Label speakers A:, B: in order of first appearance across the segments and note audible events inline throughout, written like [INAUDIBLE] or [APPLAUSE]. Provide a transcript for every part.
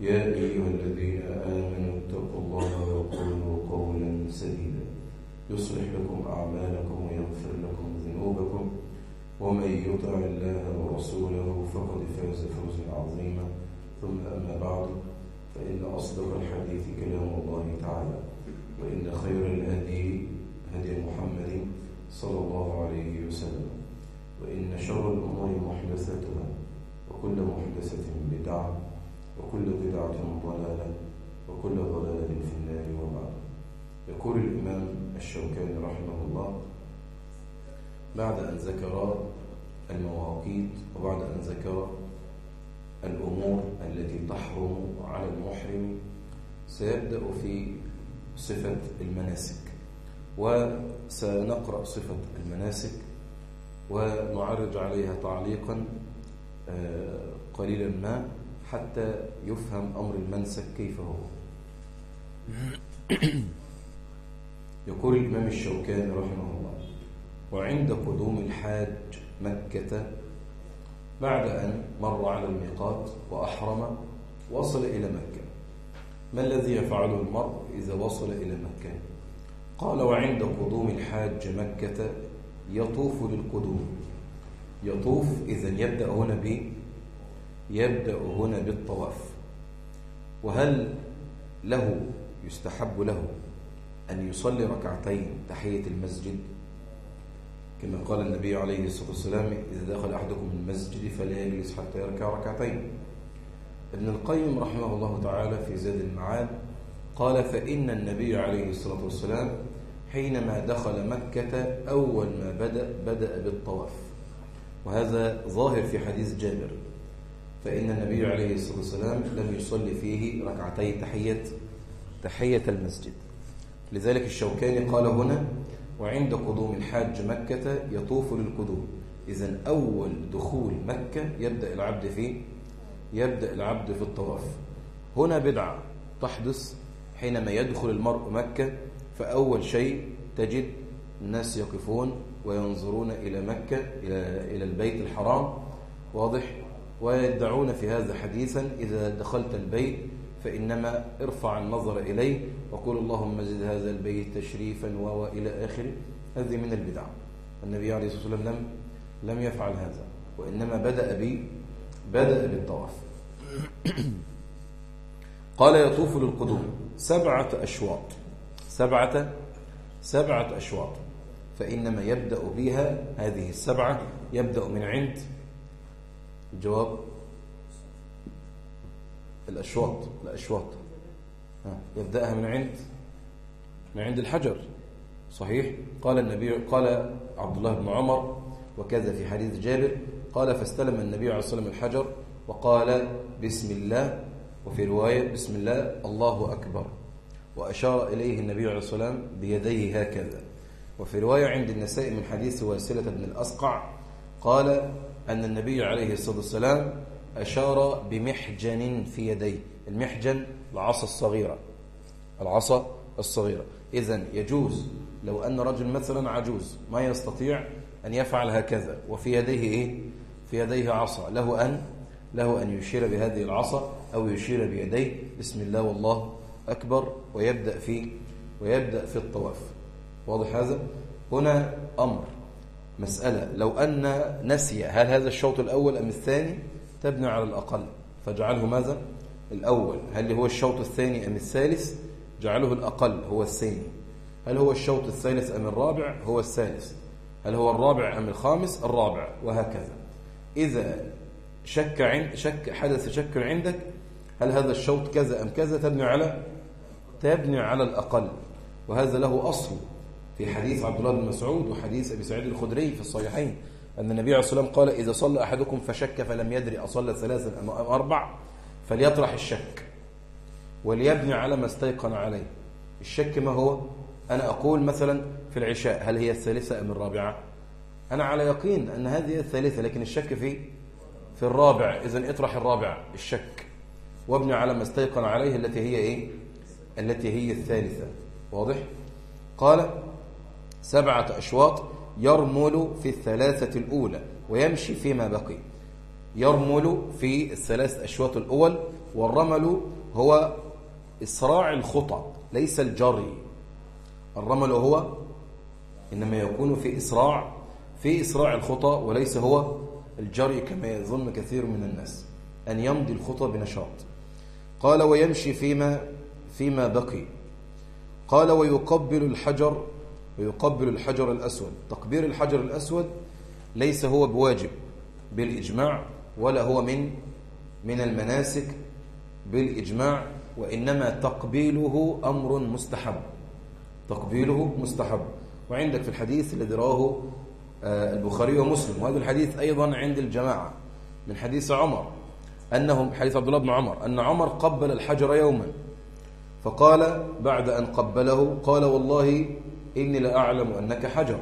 A: يا أيها الذين آمنوا اتقوا الله وقولوا قولا سديدا. يصلح لكم أعمالكم ويغفر لكم ذنوبكم. ومن يطع الله ورسوله فقد فاز فوزا عظيما. ثم أما بعد فإن أصدق الحديث كلام الله تعالى وإن خير الهدي هدي محمد صلى الله عليه وسلم وإن شر الأمور محدثتها وكل محدثة بدعة. وكل بدعة ضلالة وكل ضلالة في النار وبعد. يقول الإمام الشوكاني رحمه الله بعد أن ذكر المواقيت وبعد أن ذكر الأمور التي تحرم على المحرم سيبدأ في صفة المناسك وسنقرأ صفة المناسك ونعرج عليها تعليقا آه، قليلا ما. حتى يفهم أمر المنسك كيف هو. يقول الإمام الشوكاني رحمه الله وعند قدوم الحاج مكة بعد أن مر على الميقات وأحرم وصل إلى مكة. ما الذي يفعله المرء إذا وصل إلى مكة؟ قال وعند قدوم الحاج مكة يطوف للقدوم. يطوف إذا يبدأ هنا ب يبدأ هنا بالطواف. وهل له يستحب له أن يصلي ركعتين تحية المسجد؟ كما قال النبي عليه الصلاة والسلام إذا دخل أحدكم المسجد فلا يجلس حتى يركع ركعتين. ابن القيم رحمه الله تعالى في زاد المعاد قال فإن النبي عليه الصلاة والسلام حينما دخل مكة أول ما بدأ بدأ بالطواف. وهذا ظاهر في حديث جابر. فإن النبي نعم. عليه الصلاة والسلام لم يصلي فيه ركعتي تحية تحية المسجد. لذلك الشوكاني قال هنا وعند قدوم الحاج مكة يطوف للقدوم. إذا أول دخول مكة يبدأ العبد في يبدأ العبد في الطواف. هنا بدعة تحدث حينما يدخل المرء مكة فأول شيء تجد الناس يقفون وينظرون إلى مكة إلى إلى البيت الحرام. واضح؟ ويدعون في هذا حديثا إذا دخلت البيت فإنما ارفع النظر إليه وقول اللهم زد هذا البيت تشريفا وإلى آخره هذه من البدع. النبي عليه الصلاة والسلام لم, لم يفعل هذا وإنما بدأ بي بدأ بالطواف. [COUGHS] قال يطوف للقدوم. سبعة أشواط. سبعة سبعة أشواط. فإنما يبدأ بها هذه السبعة يبدأ من عند الجواب الأشواط الأشواط. آه، يبدأها من عند من عند الحجر. صحيح؟ قال النبي قال عبد الله بن عمر وكذا في حديث جابر قال فاستلم النبي عليه الصلاة والسلام الحجر وقال بسم الله. وفي رواية بسم الله الله أكبر. وأشار إليه النبي عليه الصلاة والسلام بيديه هكذا. وفي رواية عند النساء من حديث واسلة بن الأسقع قال أن النبي عليه الصلاة والسلام أشار بمحجن في يديه. المحجن العصا الصغيرة. العصا الصغيرة. إذا يجوز. لو أن رجل مثلا عجوز ما يستطيع أن يفعل هكذا. وفي يديه إيه؟ في يديه عصا. له أن له أن يشير بهذه العصا أو يشير بيديه. بسم الله والله أكبر. ويبدأ في ويبدأ في الطواف. واضح هذا؟ هنا أمر. مسألة. لو أن نسي هل هذا الشوط الأول أم الثاني؟ تبني على الأقل. فجعله ماذا؟ الأول. هل هو الشوط الثاني أم الثالث؟ جعله الأقل. هو الثاني. هل هو الشوط الثالث أم الرابع؟ هو الثالث. هل هو الرابع أم الخامس؟ الرابع. وهكذا. إذا شك عند شك حدث شك عندك هل هذا الشوط كذا أم كذا؟ تبني على تبني على الأقل. وهذا له أصل. في حديث عبد الله بن مسعود وحديث أبي سعيد الخدري في الصحيحين أن النبي عليه الصلاة والسلام قال إذا صلى أحدكم فشك فلم يدري أصلى ثلاثا أم أربع فليطرح الشك وليبني على ما استيقن عليه الشك ما هو؟ أنا أقول مثلا في العشاء هل هي الثالثة أم الرابعة؟ أنا على يقين أن هذه الثالثة لكن الشك في في الرابع اذا اطرح الرابع الشك وابني على ما استيقن عليه التي هي إيه؟ التي هي الثالثة واضح؟ قال سبعة أشواط يرمل في الثلاثة الأولى ويمشي فيما بقي. يرمل في الثلاث أشواط الأول والرمل هو إسراع الخطى ليس الجري. الرمل هو إنما يكون في إسراع في إسراع الخطى وليس هو الجري كما يظن كثير من الناس أن يمضي الخطى بنشاط. قال ويمشي فيما فيما بقي. قال ويقبل الحجر ويقبل الحجر الأسود. تقبير الحجر الأسود ليس هو بواجب بالإجماع ولا هو من من المناسك بالإجماع وإنما تقبيله أمر مستحب. تقبيله مستحب. وعندك في الحديث الذي رواه آه، البخاري ومسلم. وهذا الحديث أيضا عند الجماعة من حديث عمر أنهم حديث عبد الله بن عمر أن عمر قبل الحجر يوما فقال بعد أن قبله قال والله إني لأعلم أنك حجر.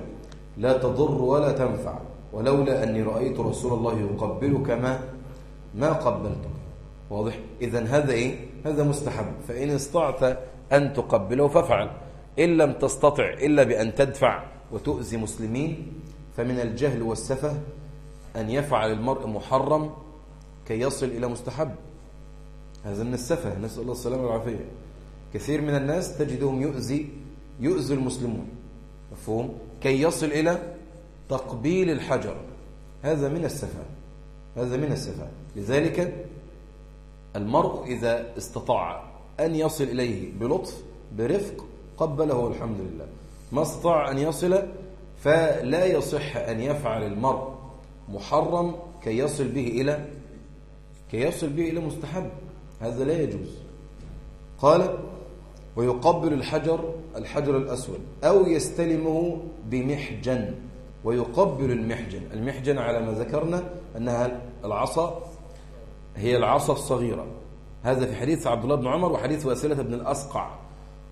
A: لا تضر ولا تنفع. ولولا أني رأيت رسول الله يقبلك ما ما قبلتك. واضح؟ إذا هذا إيه؟ هذا مستحب. فإن استطعت أن تقبله فافعل. إن لم تستطع إلا بأن تدفع وتؤذي مسلمين فمن الجهل والسفه أن يفعل المرء محرم كي يصل إلى مستحب. هذا من السفه. نسأل الله السلامة والعافية. كثير من الناس تجدهم يؤذي يؤذي المسلمون. مفهوم؟ كي يصل إلى تقبيل الحجر. هذا من السفاهة هذا من السفاهة لذلك المرء إذا استطاع أن يصل إليه بلطف برفق قبله الحمد لله. ما استطاع أن يصل فلا يصح أن يفعل المرء محرم كي يصل به إلى كي يصل به إلى مستحب. هذا لا يجوز. قال ويقبل الحجر الحجر الأسود. أو يستلمه بمحجن ويقبل المحجن. المحجن على ما ذكرنا أنها العصا هي العصا الصغيرة. هذا في حديث عبد الله بن عمر وحديث واسلة بن الأسقع.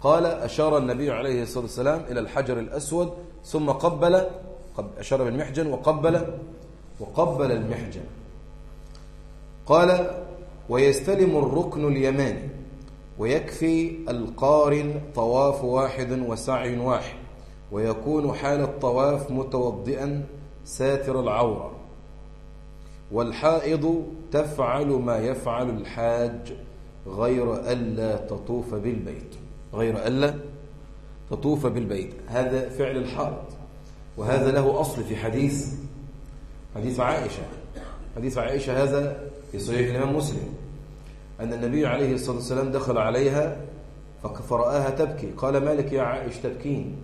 A: قال أشار النبي عليه الصلاة والسلام إلى الحجر الأسود ثم قبل أشار بالمحجن وقبل وقبل المحجن. قال ويستلم الركن اليماني. ويكفي القارن طواف واحد وسعي واحد ويكون حال الطواف متوضئا ساتر العورة. والحائض تفعل ما يفعل الحاج غير ألا تطوف بالبيت غير ألا تطوف بالبيت. هذا فعل الحائض وهذا له أصل في حديث حديث عائشة. حديث عائشة هذا في صحيح الإمام مسلم. أن النبي عليه الصلاة والسلام دخل عليها فرآها تبكي. قال مالك يا عائش تبكين؟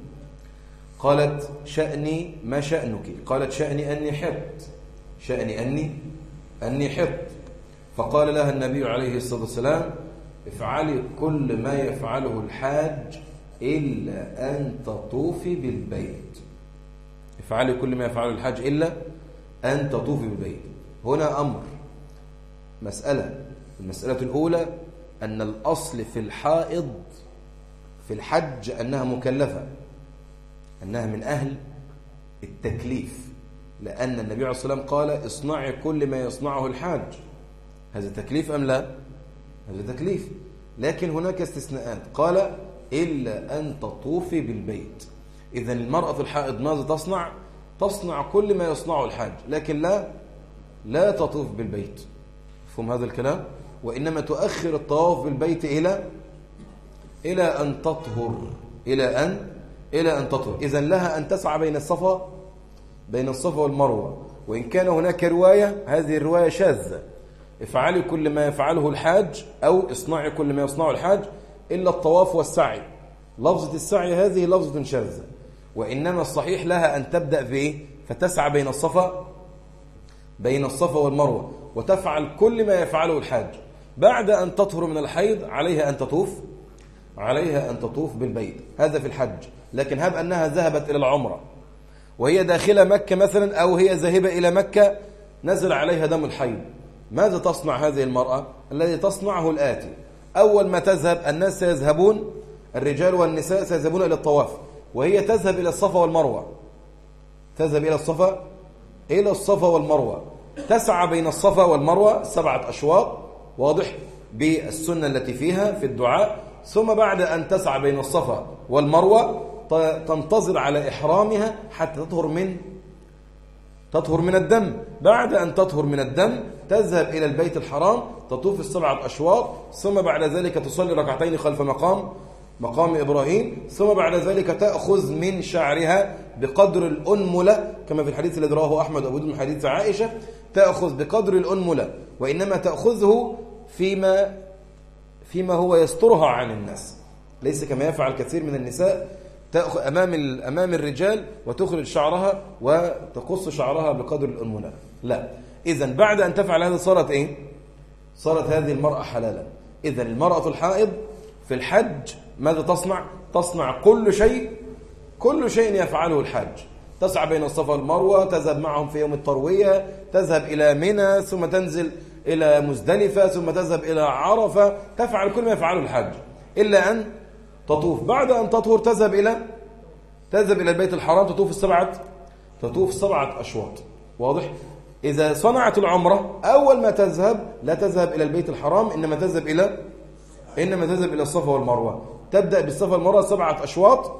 A: قالت شأني ما شأنك؟ قالت شأني أني حط شأني أني أني حط. فقال لها النبي عليه الصلاة والسلام افعلي كل ما يفعله الحاج إلا أن تطوفي بالبيت. افعلي كل ما يفعله الحاج إلا أن تطوفي بالبيت. هنا أمر مسألة. المسألة الأولى أن الأصل في الحائض في الحج أنها مكلفة أنها من أهل التكليف لأن النبي عليه الصلاة والسلام قال اصنعي كل ما يصنعه الحاج هذا تكليف أم لا؟ هذا تكليف لكن هناك استثناءات قال إلا أن تطوفي بالبيت إذا المرأة في الحائض ماذا تصنع؟ تصنع كل ما يصنعه الحاج لكن لا لا تطوف بالبيت فهم هذا الكلام؟ وإنما تؤخر الطواف بالبيت إلى إلى أن تطهر. إلى أن إلى أن تطهر. إذا لها أن تسعى بين الصفا بين الصفا والمروة. وإن كان هناك رواية هذه الرواية شاذة. افعلي كل ما يفعله الحاج أو اصنعي كل ما يصنعه الحاج إلا الطواف والسعي. لفظة السعي هذه لفظة شاذة. وإنما الصحيح لها أن تبدأ بإيه؟ فتسعى بين الصفا بين الصفا والمروة. وتفعل كل ما يفعله الحاج. بعد أن تطهر من الحيض عليها أن تطوف عليها أن تطوف بالبيت. هذا في الحج. لكن هب أنها ذهبت إلى العمرة. وهي داخلة مكة مثلا أو هي ذاهبة إلى مكة نزل عليها دم الحيض. ماذا تصنع هذه المرأة؟ الذي تصنعه الآتي. أول ما تذهب الناس سيذهبون الرجال والنساء سيذهبون إلى الطواف. وهي تذهب إلى الصفا والمروة. تذهب إلى الصفا إلى الصفا والمروة. تسعى بين الصفا والمروة سبعة أشواط. واضح بالسنة التي فيها في الدعاء. ثم بعد أن تسعى بين الصفا والمروة تنتظر على إحرامها حتى تطهر من تطهر من الدم. بعد أن تطهر من الدم تذهب إلى البيت الحرام تطوف السبعة أشواط. ثم بعد ذلك تصلي ركعتين خلف مقام مقام إبراهيم. ثم بعد ذلك تأخذ من شعرها بقدر الأنملة كما في الحديث الذي رواه أحمد أبو من حديث عائشة. تأخذ بقدر الأنملة وإنما تأخذه فيما فيما هو يسترها عن الناس. ليس كما يفعل كثير من النساء. تأخذ أمام أمام الرجال وتخرج شعرها وتقص شعرها بقدر الأنملة. لا. إذا بعد أن تفعل هذا صارت إيه؟ صارت هذه المرأة حلالا. إذا المرأة الحائض في الحج ماذا تصنع؟ تصنع كل شيء كل شيء يفعله الحاج. تسعى بين الصفا والمروة تذهب معهم في يوم التروية تذهب إلى منى ثم تنزل إلى مزدلفة ثم تذهب إلى عرفة تفعل كل ما يفعله الحج إلا أن تطوف. بعد أن تطهر تذهب إلى تذهب إلى البيت الحرام تطوف السبعة تطوف سبعة أشواط. واضح؟ إذا صنعت العمرة أول ما تذهب لا تذهب إلى البيت الحرام إنما تذهب إلى إنما تذهب إلى الصفا والمروة. تبدأ بالصفا والمروة سبعة أشواط.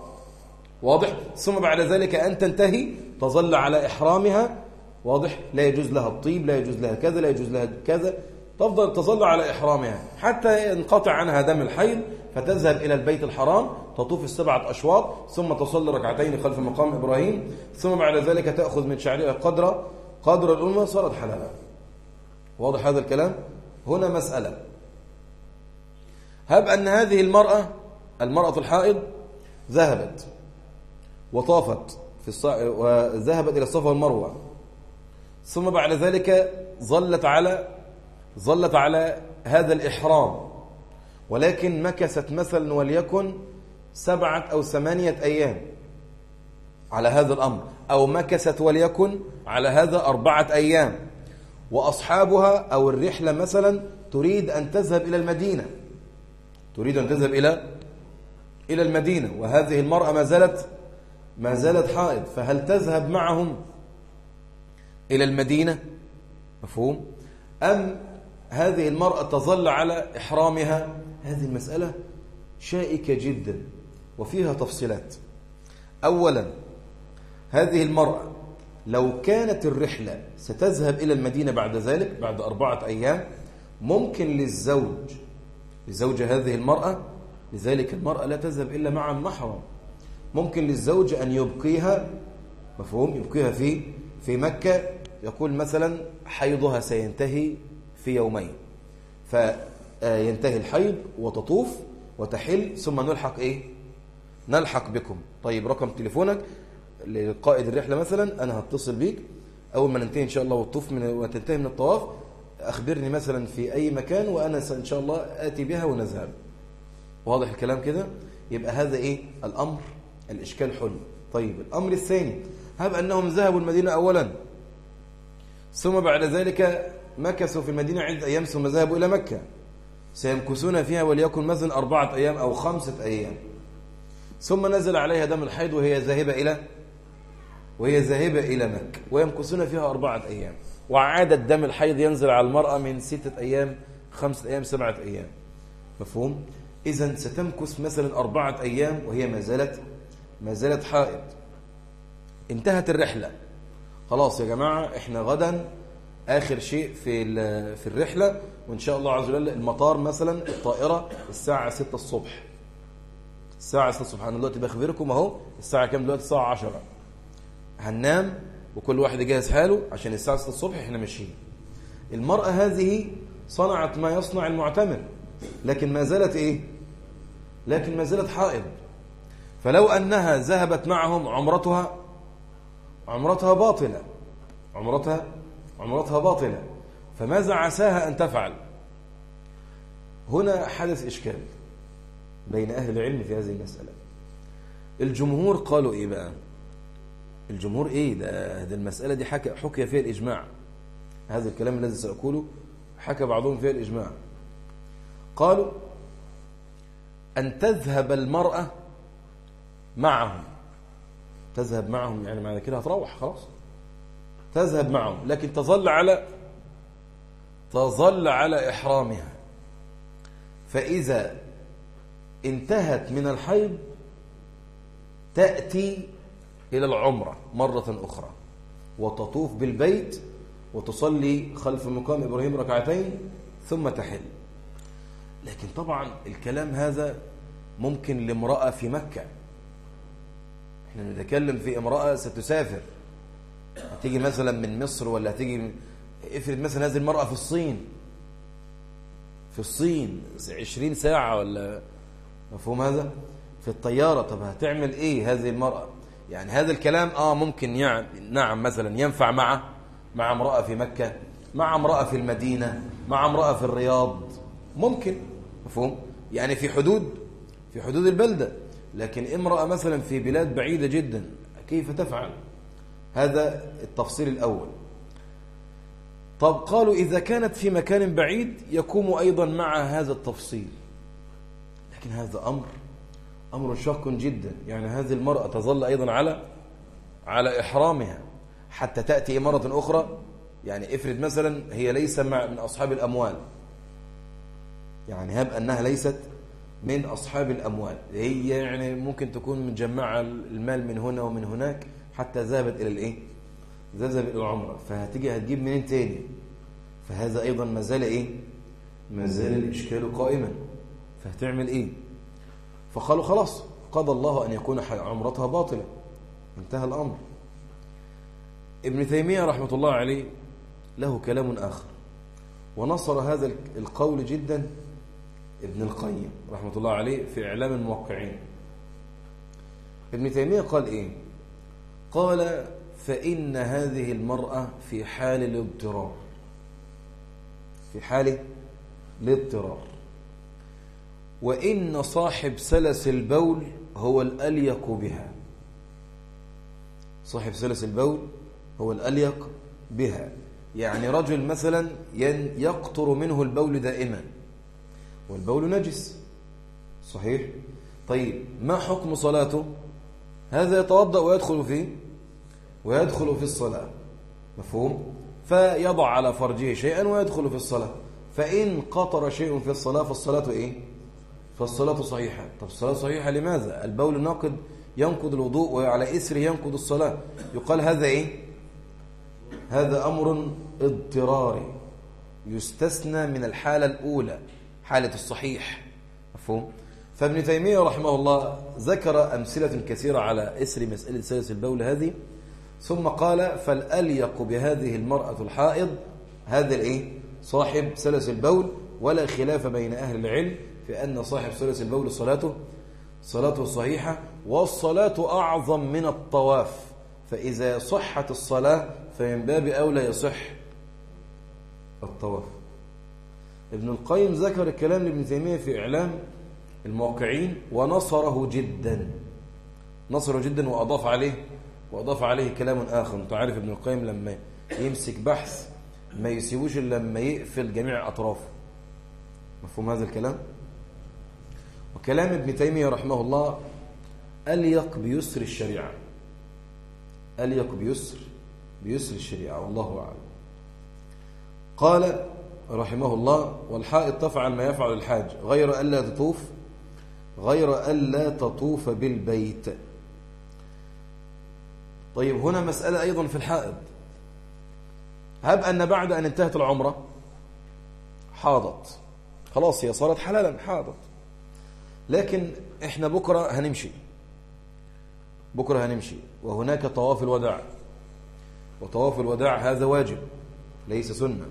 A: واضح؟ ثم بعد ذلك أن تنتهي تظل على إحرامها واضح؟ لا يجوز لها الطيب لا يجوز لها كذا لا يجوز لها كذا. تفضل تظل على إحرامها يعني. حتى ينقطع عنها دم الحيض فتذهب إلى البيت الحرام تطوف السبعة أشواط ثم تصلي ركعتين خلف مقام إبراهيم ثم بعد ذلك تأخذ من شعرها قدر قدر الأمة صارت حلالا. واضح هذا الكلام؟ هنا مسألة. هب أن هذه المرأة المرأة الحائض ذهبت وطافت في الص... وذهبت إلى الصفا والمروة. ثم بعد ذلك ظلت على ظلت على هذا الإحرام. ولكن مكثت مثلا وليكن سبعة أو ثمانية أيام على هذا الأمر. أو مكثت وليكن على هذا أربعة أيام. وأصحابها أو الرحلة مثلا تريد أن تذهب إلى المدينة. تريد أن تذهب إلى إلى المدينة. وهذه المرأة ما زالت ما زالت حائض. فهل تذهب معهم إلى المدينة. مفهوم؟ أم هذه المرأة تظل على إحرامها؟ هذه المسألة شائكة جدا وفيها تفصيلات. أولا هذه المرأة لو كانت الرحلة ستذهب إلى المدينة بعد ذلك بعد أربعة أيام ممكن للزوج لزوج هذه المرأة لذلك المرأة لا تذهب إلا مع المحرم ممكن للزوج أن يبقيها مفهوم؟ يبقيها في في مكة يقول مثلا حيضها سينتهي في يومين. فينتهي الحيض وتطوف وتحل ثم نلحق إيه؟ نلحق بكم. طيب رقم تليفونك لقائد الرحلة مثلا أنا هتصل بيك. أول ما ننتهي إن شاء الله والطوف من وتنتهي من الطواف أخبرني مثلا في أي مكان وأنا إن شاء الله آتي بها ونذهب. واضح الكلام كده؟ يبقى هذا إيه؟ الأمر الإشكال حل طيب الأمر الثاني هب أنهم ذهبوا المدينة اولا. ثم بعد ذلك مكثوا في المدينة عدة أيام ثم ذهبوا إلى مكة. سيمكثون فيها وليكن مثلا أربعة أيام أو خمسة أيام. ثم نزل عليها دم الحيض وهي ذاهبة إلى وهي ذاهبة إلى مكة. ويمكثون فيها أربعة أيام. وعاد الدم الحيض ينزل على المرأة من ستة أيام خمسة أيام سبعة أيام. مفهوم؟ إذا ستمكث مثلا أربعة أيام وهي ما زالت ما زالت حائض. انتهت الرحلة. خلاص يا جماعة إحنا غدا آخر شيء في في الرحلة وإن شاء الله عز وجل المطار مثلا الطائرة الساعة 6 الصبح. الساعة 6 الصبح أنا دلوقتي بخبركم أهو الساعة كام دلوقتي؟ الساعة 10 هننام وكل واحد يجهز حاله عشان الساعة 6 الصبح إحنا ماشيين. المرأة هذه صنعت ما يصنع المعتمر لكن ما زالت إيه؟ لكن ما زالت حائض. فلو أنها ذهبت معهم عمرتها عمرتها باطلة. عمرتها عمرتها باطلة. فماذا عساها أن تفعل؟ هنا حدث إشكال بين أهل العلم في هذه المسألة. الجمهور قالوا إيه بقى؟ الجمهور إيه ده, ده المسألة دي حكى حكي فيها الإجماع. هذا الكلام الذي سأقوله حكى بعضهم فيها الإجماع. قالوا أن تذهب المرأة معهم. تذهب معهم يعني معنى كده هتروح خلاص. تذهب معهم لكن تظل على تظل على إحرامها. فإذا انتهت من الحيض تأتي إلى العمرة مرة أخرى وتطوف بالبيت وتصلي خلف مقام إبراهيم ركعتين ثم تحل. لكن طبعا الكلام هذا ممكن لامرأة في مكة. إحنا بنتكلم في امرأة ستسافر. هتيجي مثلا من مصر ولا هتيجي افرض مثلا هذه المرأة في الصين. في الصين 20 ساعة ولا مفهوم هذا؟ في الطيارة. طب هتعمل إيه هذه المرأة؟ يعني هذا الكلام آه ممكن يعني نعم مثلا ينفع مع مع امرأة في مكة مع امرأة في المدينة مع امرأة في الرياض. ممكن مفهوم؟ يعني في حدود في حدود البلدة. لكن امرأة مثلا في بلاد بعيدة جدا كيف تفعل؟ هذا التفصيل الأول. طب قالوا إذا كانت في مكان بعيد يقوم أيضا مع هذا التفصيل. لكن هذا أمر أمر شاق جدا. يعني هذه المرأة تظل أيضا على على إحرامها. حتى تأتي مرة أخرى يعني افرض مثلا هي ليس مع من أصحاب الأموال. يعني هب أنها ليست من أصحاب الأموال. هي يعني ممكن تكون مجمعة المال من هنا ومن هناك حتى ذهبت إلى الإيه؟ ذهبت إلى العمرة. فهتيجي هتجيب منين تاني؟ فهذا أيضا ما زال إيه؟ ما زال الإشكال قائما. فهتعمل إيه؟ فقالوا خلاص قضى الله أن يكون عمرتها باطلة. انتهى الأمر. ابن تيمية رحمة الله عليه له كلام آخر. ونصر هذا القول جدا ابن القيم رحمة الله عليه في إعلام الموقعين ابن تيمية قال إيه قال فإن هذه المرأة في حال الاضطرار۔ في حال الاضطرار۔ وإن صاحب سلس البول هو الأليق بها۔ صاحب سلس البول هو الأليق بها۔ يعني رجل مثلا يقطر منه البول دائما۔ والبول نجس. صحيح. طيب ما حكم صلاته؟ هذا يتوضأ ويدخل في ويدخل في الصلاة. مفهوم؟ فيضع على فرجه شيئا ويدخل في الصلاة. فإن قطر شيء في الصلاة فالصلاة إيه؟ فالصلاة صحيحة. طب الصلاة صحيحة لماذا؟ البول ناقد ينقض الوضوء وعلى اثره ينقض الصلاة. يقال هذا إيه؟ هذا أمر اضطراري. يستثنى من الحالة الأولى. حالة الصحيح. مفهوم؟ فابن تيمية رحمه الله ذكر أمثلة كثيرة على إسر مسألة سلس البول هذه ثم قال فالأليق بهذه المرأة الحائض هذا الإيه؟ صاحب سلس البول ولا خلاف بين أهل العلم في أن صاحب سلس البول صلاته صلاته صحيحة والصلاة أعظم من الطواف فإذا صحت الصلاة فمن باب أولى يصح الطواف. ابن القيم ذكر الكلام لابن تيمية في إعلام الموقعين ونصره جدا. نصره جدا وأضاف عليه وأضاف عليه كلام آخر. أنت عارف ابن القيم لما يمسك بحث ما يسيبوش إلا لما يقفل جميع أطرافه مفهوم هذا الكلام؟ وكلام ابن تيمية رحمه الله أليق بيسر الشريعة. أليق بيسر بيسر الشريعة والله أعلم. قال رحمه الله والحائط تفعل ما يفعل الحاج. غير ألا تطوف غير ألا تطوف بالبيت. طيب هنا مسألة أيضا في الحائط. هب أن بعد أن انتهت العمرة حاضت. خلاص هي صارت حلالا حاضت. لكن إحنا بكرة هنمشي. بكرة هنمشي. وهناك طواف الوداع. وطواف الوداع هذا واجب ليس سنة.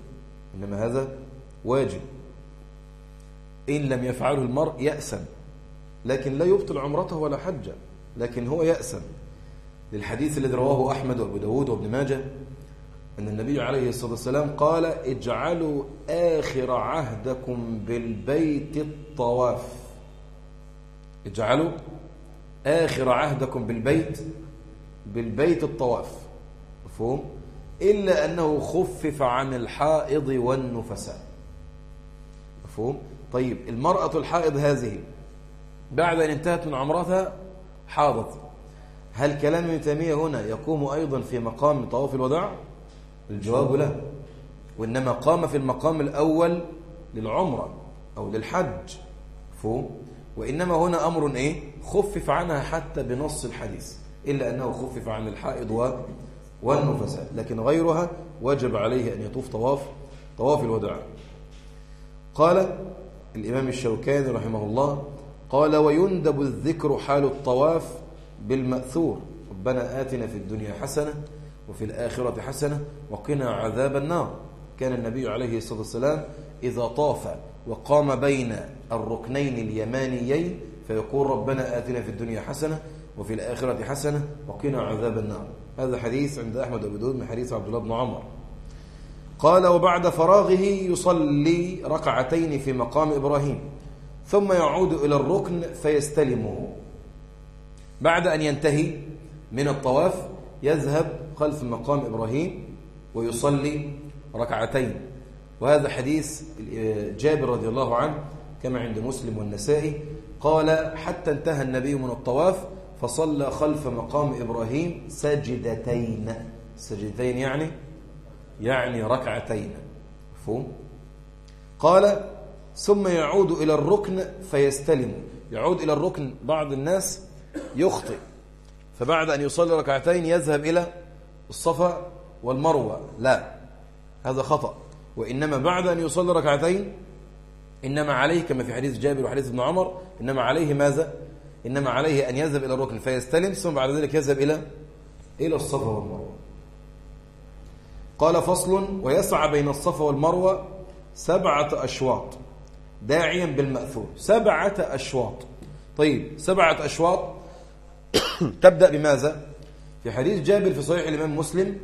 A: إنما هذا واجب. إن لم يفعله المرء يأسا لكن لا يبطل عمرته ولا حجة لكن هو يأسا للحديث الذي رواه أحمد وأبو داود وابن ماجه أن النبي عليه الصلاة والسلام قال اجعلوا آخر عهدكم بالبيت الطواف. اجعلوا آخر عهدكم بالبيت بالبيت الطواف. مفهوم؟ إلا أنه خفف عن الحائض والنفساء مفهوم؟ طيب المرأة الحائض هذه بعد أن انتهت من عمرتها حاضت هل كلام ابن تيمية هنا يقوم أيضا في مقام طواف الوداع؟ الجواب لا وإنما قام في المقام الأول للعمرة أو للحج مفهوم؟ وإنما هنا أمر إيه؟ خفف عنها حتى بنص الحديث إلا أنه خفف عن الحائض والنفساء والنفساء لكن غيرها وجب عليه أن يطوف طواف طواف الوداع. قال الإمام الشوكاني رحمه الله قال ويندب الذكر حال الطواف بالمأثور. ربنا آتنا في الدنيا حسنة وفي الآخرة حسنة وقنا عذاب النار. كان النبي عليه الصلاة والسلام إذا طاف وقام بين الركنين اليمانيين فيقول ربنا آتنا في الدنيا حسنة وفي الآخرة حسنة وقنا عذاب النار. هذا حديث عند أحمد أبو داود من حديث عبد الله بن عمر. قال وبعد فراغه يصلي ركعتين في مقام إبراهيم ثم يعود إلى الركن فيستلمه. بعد أن ينتهي من الطواف يذهب خلف مقام إبراهيم ويصلي ركعتين. وهذا حديث جابر رضي الله عنه كما عند مسلم والنسائي. قال حتى انتهى النبي من الطواف فصلى خلف مقام إبراهيم سجدتين. سجدتين يعني؟ يعني ركعتين. مفهوم؟ قال ثم يعود إلى الركن فيستلم. يعود إلى الركن بعض الناس يخطئ. فبعد أن يصلي ركعتين يذهب إلى الصفا والمروة. لا هذا خطأ. وإنما بعد أن يصلي ركعتين إنما عليه كما في حديث جابر وحديث ابن عمر إنما عليه ماذا؟ إنما عليه أن يذهب إلى الركن فيستلم ثم بعد ذلك يذهب إلى إلى الصفا والمروة. قال فصل ويسعى بين الصفا والمروة سبعة أشواط داعيا بالمأثور. سبعة أشواط. طيب سبعة أشواط. [COUGHS] تبدأ بماذا؟ في حديث جابر في صحيح الإمام مسلم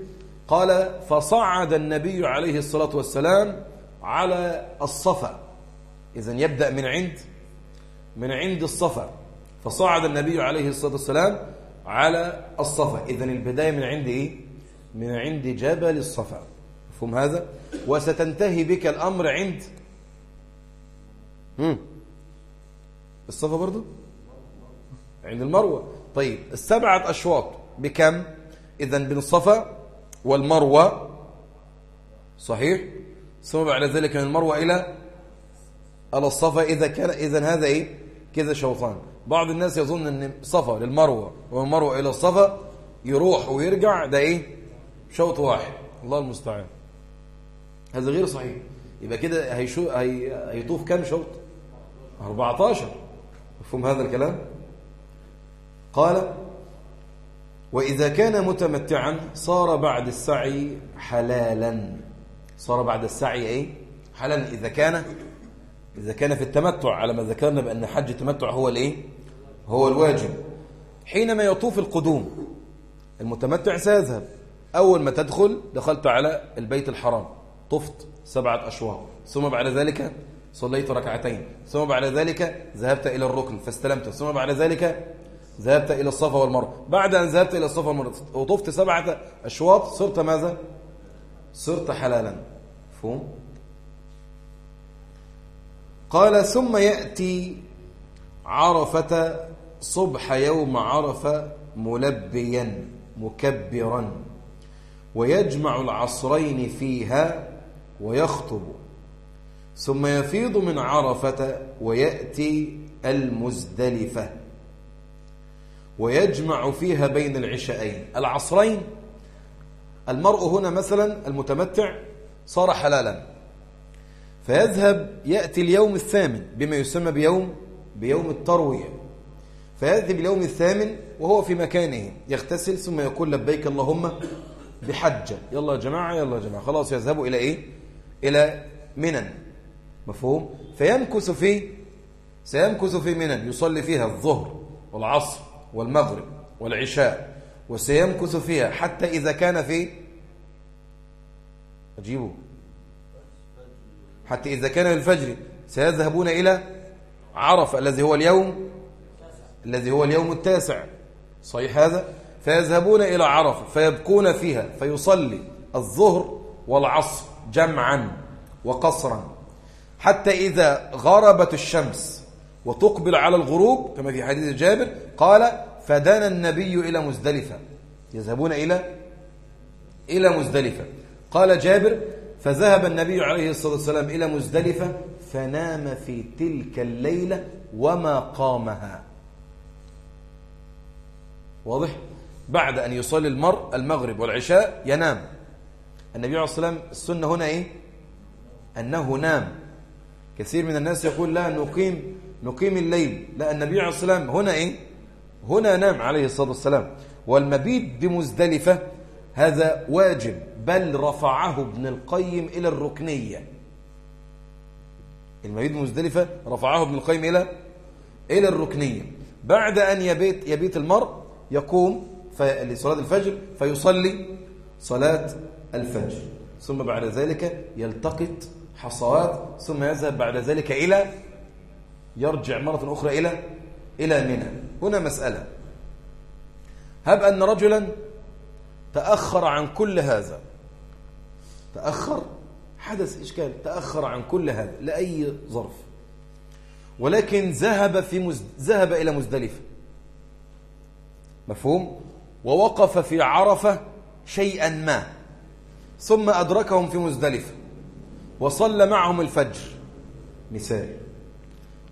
A: قال فصعد النبي عليه الصلاة والسلام على الصفا. اذا يبدأ من عند من عند الصفا. فصعد النبي عليه الصلاة والسلام على الصفا. إذا البداية من عند إيه؟ من عند جبل الصفا. مفهوم هذا؟ وستنتهي بك الأمر عند مم. الصفا برضو؟ عند المروة. طيب السبعة أشواط بكم؟ إذا بين الصفا والمروة. صحيح؟ ثم بعد ذلك من المروة إلى الصفا. إذا كان إذا هذا إيه؟ كذا شوطان. بعض الناس يظن إن صفا للمروة ومن مروه إلى الصفا يروح ويرجع ده إيه؟ شوط واحد. الله المستعان. هذا غير صحيح. يبقى كده هيشو هي... هيطوف كم شوط؟ 14 مفهوم هذا الكلام؟ قال وإذا كان متمتعا صار بعد السعي حلالا. صار بعد السعي إيه؟ حلالا. إذا كان إذا كان في التمتع على ما ذكرنا بأن حج التمتع هو الإيه؟ هو الواجب. حينما يطوف القدوم المتمتع سيذهب. أول ما تدخل دخلت على البيت الحرام. طفت سبعة أشواط. ثم بعد ذلك صليت ركعتين. ثم بعد ذلك ذهبت إلى الركن فاستلمت. ثم بعد ذلك ذهبت إلى الصفا والمروة. بعد أن ذهبت إلى الصفا والمروة وطفت سبعة أشواط صرت ماذا؟ صرت حلالا. فهم؟ قال ثم يأتي عرفة صبح يوم عرفة ملبيا مكبرا ويجمع العصرين فيها ويخطب. ثم يفيض من عرفة ويأتي المزدلفة. ويجمع فيها بين العشاءين. العصرين المرء هنا مثلا المتمتع صار حلالا. فيذهب يأتي اليوم الثامن بما يسمى بيوم بيوم التروية فيأتي باليوم الثامن وهو في مكانه. يغتسل ثم يقول لبيك اللهم بحجة. يلا يا جماعة يلا يا جماعة. خلاص يذهبوا إلى إيه؟ إلى منن مفهوم؟ فيمكث في سيمكث في منن يصلي فيها الظهر والعصر والمغرب والعشاء وسيمكث فيها حتى إذا كان في أجيبه حتى إذا كان الفجر سيذهبون إلى عرف الذي هو اليوم الذي هو اليوم التاسع. صحيح هذا؟ فيذهبون إلى عرفة فيبكون فيها فيصلي الظهر والعصر جمعا وقصرا. حتى إذا غربت الشمس وتقبل على الغروب كما في حديث جابر قال فدنا النبي إلى مزدلفة. يذهبون إلى إلى مزدلفة. قال جابر فذهب النبي عليه الصلاة والسلام إلى مزدلفة فنام في تلك الليلة وما قامها. واضح؟ بعد أن يصلي المرء المغرب والعشاء ينام. النبي عليه الصلاة والسلام السنة هنا إيه؟ أنه نام. كثير من الناس يقول لا نقيم نقيم الليل. لا النبي عليه الصلاة والسلام هنا إيه؟ هنا نام عليه الصلاة والسلام. والمبيت بمزدلفة هذا واجب بل رفعه ابن القيم إلى الركنية. المبيت بمزدلفة رفعه ابن القيم إلى إلى الركنية. بعد أن يبيت, يبيت المرء يقوم في لصلاة الفجر فيصلي صلاة الفجر. ثم بعد ذلك يلتقط حصوات ثم يذهب بعد ذلك إلى يرجع مرة أخرى إلى إلى منى. هنا مسألة. هب أن رجلا تأخر عن كل هذا. تأخر حدث إشكال. تأخر عن كل هذا لأي ظرف. ولكن ذهب في مز... ذهب إلى مزدلفة. مفهوم؟ ووقف في عرفة شيئا ما ثم أدركهم في مزدلفة وصلى معهم الفجر. مثال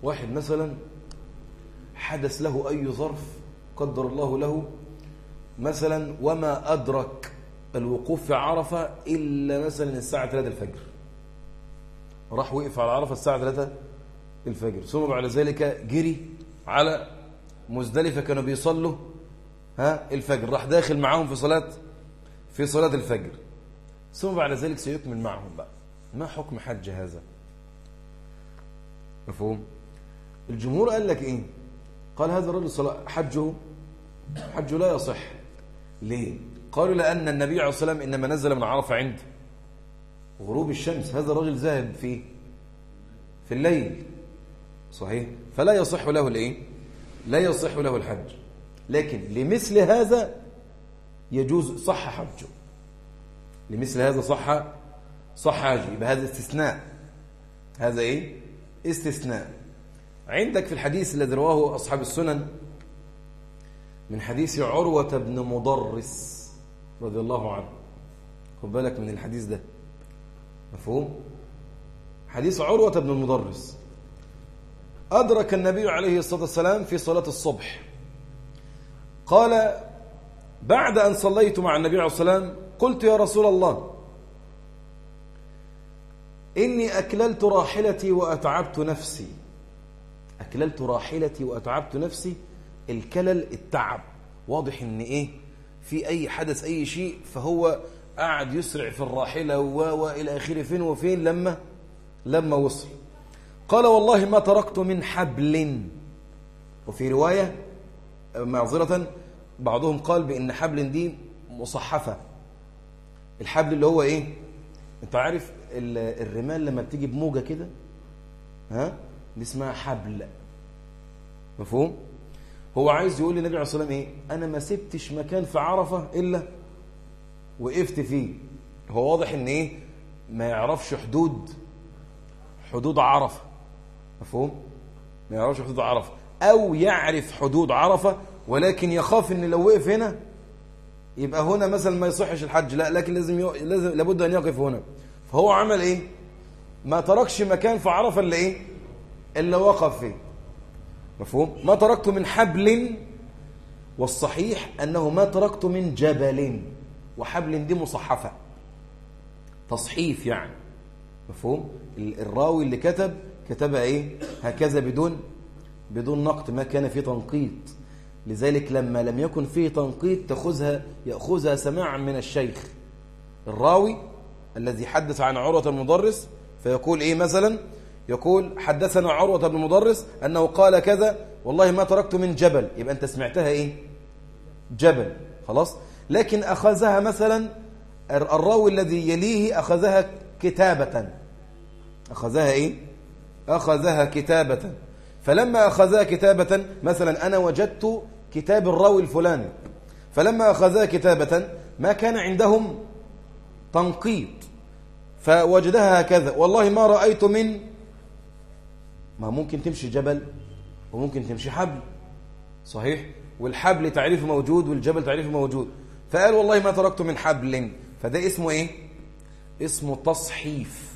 A: واحد مثلا حدث له أي ظرف قدر الله له مثلا وما أدرك الوقوف في عرفة إلا مثلا الساعة 3 الفجر. راح وقف على عرفة الساعة 3 الفجر ثم بعد ذلك جري على مزدلفة كانوا بيصلوا. ها الفجر. راح داخل معاهم في صلاة في صلاة الفجر. ثم بعد ذلك سيكمل معهم بقى. ما حكم حج هذا؟ مفهوم؟ الجمهور قال لك إيه؟ قال هذا الرجل صلاة حجه حجه لا يصح. ليه؟ قالوا لأن النبي عليه الصلاة والسلام إنما نزل من عرفة عند غروب الشمس هذا الرجل ذاهب في في الليل. صحيح؟ فلا يصح له الإيه؟ لا يصح له الحج. لكن لمثل هذا يجوز صح حجه. لمثل هذا صح صح حجه. يبقى هذا استثناء. هذا إيه؟ استثناء. عندك في الحديث الذي رواه أصحاب السنن من حديث عروة بن مضرس رضي الله عنه. خد بالك من الحديث ده. مفهوم؟ حديث عروة بن المضرس. أدرك النبي عليه الصلاة والسلام في صلاة الصبح. قال بعد أن صليت مع النبي عليه السلام قلت يا رسول الله إني أكللت راحلتي وأتعبت نفسي. أكللت راحلتي وأتعبت نفسي. الكلل التعب. واضح إن إيه؟ في أي حدث أي شيء فهو قعد يسرع في الراحلة وإلى آخره فين وفين؟ لما لما وصل. قال والله ما تركت من حبل. وفي رواية معذرة بعضهم قال بأن حبل دي مصحفة. الحبل اللي هو إيه؟ أنت عارف الرمال لما بتيجي بموجة كده؟ ها؟ دي اسمها حبل. مفهوم؟ هو عايز يقول للنبي عليه الصلاة والسلام إيه؟ أنا ما سبتش مكان في عرفة إلا وقفت فيه. هو واضح إن إيه؟ ما يعرفش حدود حدود عرفة. مفهوم؟ ما يعرفش حدود عرفة. أو يعرف حدود عرفة ولكن يخاف أن لو وقف هنا يبقى هنا مثلا ما يصحش الحج. لا لكن لازم, يو... لازم لابد أن يقف هنا. فهو عمل إيه؟ ما تركش مكان في عرفة اللي إيه؟ إلا وقف فيه. مفهوم؟ ما تركت من حبل والصحيح أنه ما تركت من جبل وحبل دي مصحفة. تصحيف يعني. مفهوم؟ الراوي اللي كتب كتبها إيه؟ هكذا بدون بدون نقد ما كان في تنقيط. لذلك لما لم يكن فيه تنقيط تأخذها يأخذها سماعا من الشيخ. الراوي الذي حدث عن عروة المدرس فيقول إيه مثلا؟ يقول حدثنا عروة بن مدرس أنه قال كذا والله ما تركت من جبل. يبقى أنت سمعتها إيه؟ جبل. خلاص؟ لكن أخذها مثلا الراوي الذي يليه أخذها كتابة. أخذها إيه؟ أخذها كتابة. فلما أخذا كتابة مثلا أنا وجدت كتاب الراوي الفلاني فلما أخذا كتابة ما كان عندهم تنقيط فوجدها هكذا والله ما رأيت من ما ممكن تمشي جبل وممكن تمشي حبل صحيح؟ والحبل تعريفه موجود والجبل تعريفه موجود. فقال والله ما تركت من حبل. فده اسمه إيه؟ اسمه تصحيف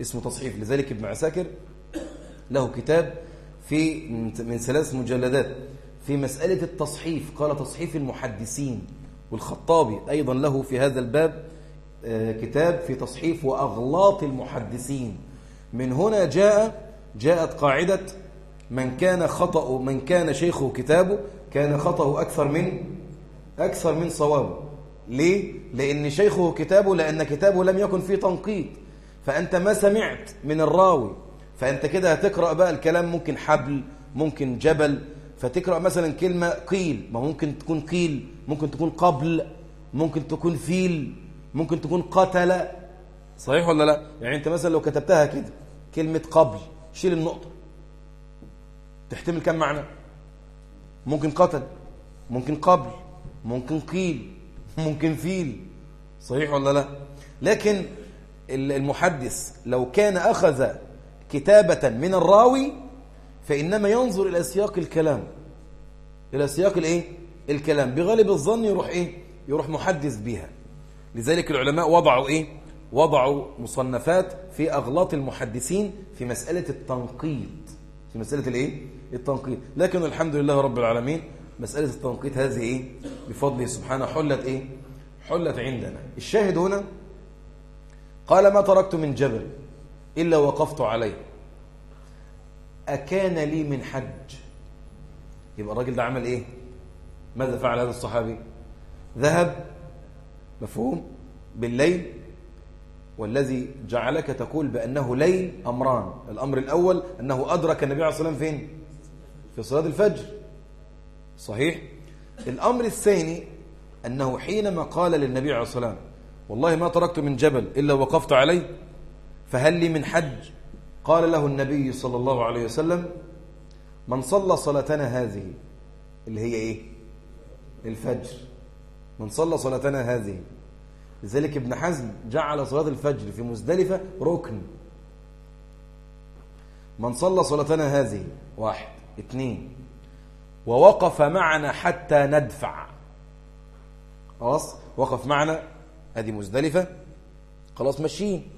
A: اسمه تصحيف. لذلك ابن عساكر له كتاب في من ثلاث مجلدات. في مسألة التصحيف قال تصحيف المحدثين والخطابي أيضا له في هذا الباب آه، كتاب في تصحيف وأغلاط المحدثين. من هنا جاء جاءت قاعدة من كان خطأ من كان شيخه كتابه كان خطأه أكثر من أكثر من صوابه. ليه؟ لأن شيخه كتابه لأن كتابه لم يكن فيه تنقيط. فأنت ما سمعت من الراوي فأنت كده هتقرأ بقى الكلام ممكن حبل ممكن جبل. فتقرأ مثلا كلمة قيل ما ممكن تكون قيل ممكن تكون قبل ممكن تكون فيل ممكن تكون قتل. صحيح ولا لا؟ يعني أنت مثلا لو كتبتها كده كلمة قبل شيل النقطة. تحتمل كم معنى؟ ممكن قتل ممكن قبل ممكن قيل [LAUGHS] ممكن فيل. صحيح ولا لا؟ لكن المحدث لو كان أخذ كتابة من الراوي فإنما ينظر إلى سياق الكلام إلى سياق الإيه؟ الكلام بغالب الظن يروح إيه؟ يروح محدث بها لذلك العلماء وضعوا إيه؟ وضعوا مصنفات في أغلاط المحدثين في مسألة التنقيط في مسألة الإيه؟ التنقيط لكن الحمد لله رب العالمين مسألة التنقيط هذه إيه؟ بفضله سبحانه حلت إيه؟ حلت عندنا الشاهد هنا قال ما تركت من جبل إلا وقفت عليه. أكان لي من حج. يبقى الراجل ده عمل إيه؟ ماذا فعل هذا الصحابي؟ ذهب مفهوم بالليل. والذي جعلك تقول بأنه ليل أمران. الأمر الأول أنه أدرك النبي عليه الصلاة والسلام فين؟ في صلاة الفجر. صحيح؟ الأمر الثاني أنه حينما قال للنبي عليه الصلاة والسلام والله ما تركت من جبل إلا وقفت عليه فهل لي من حج؟ قال له النبي صلى الله عليه وسلم من صلى صلاتنا هذه اللي هي إيه؟ الفجر. من صلى صلاتنا هذه لذلك ابن حزم جعل صلاة الفجر في مزدلفة ركن. من صلى صلاتنا هذه واحد. اثنين. ووقف معنا حتى ندفع خلاص؟ وقف معنا ادي مزدلفة. خلاص ماشيين.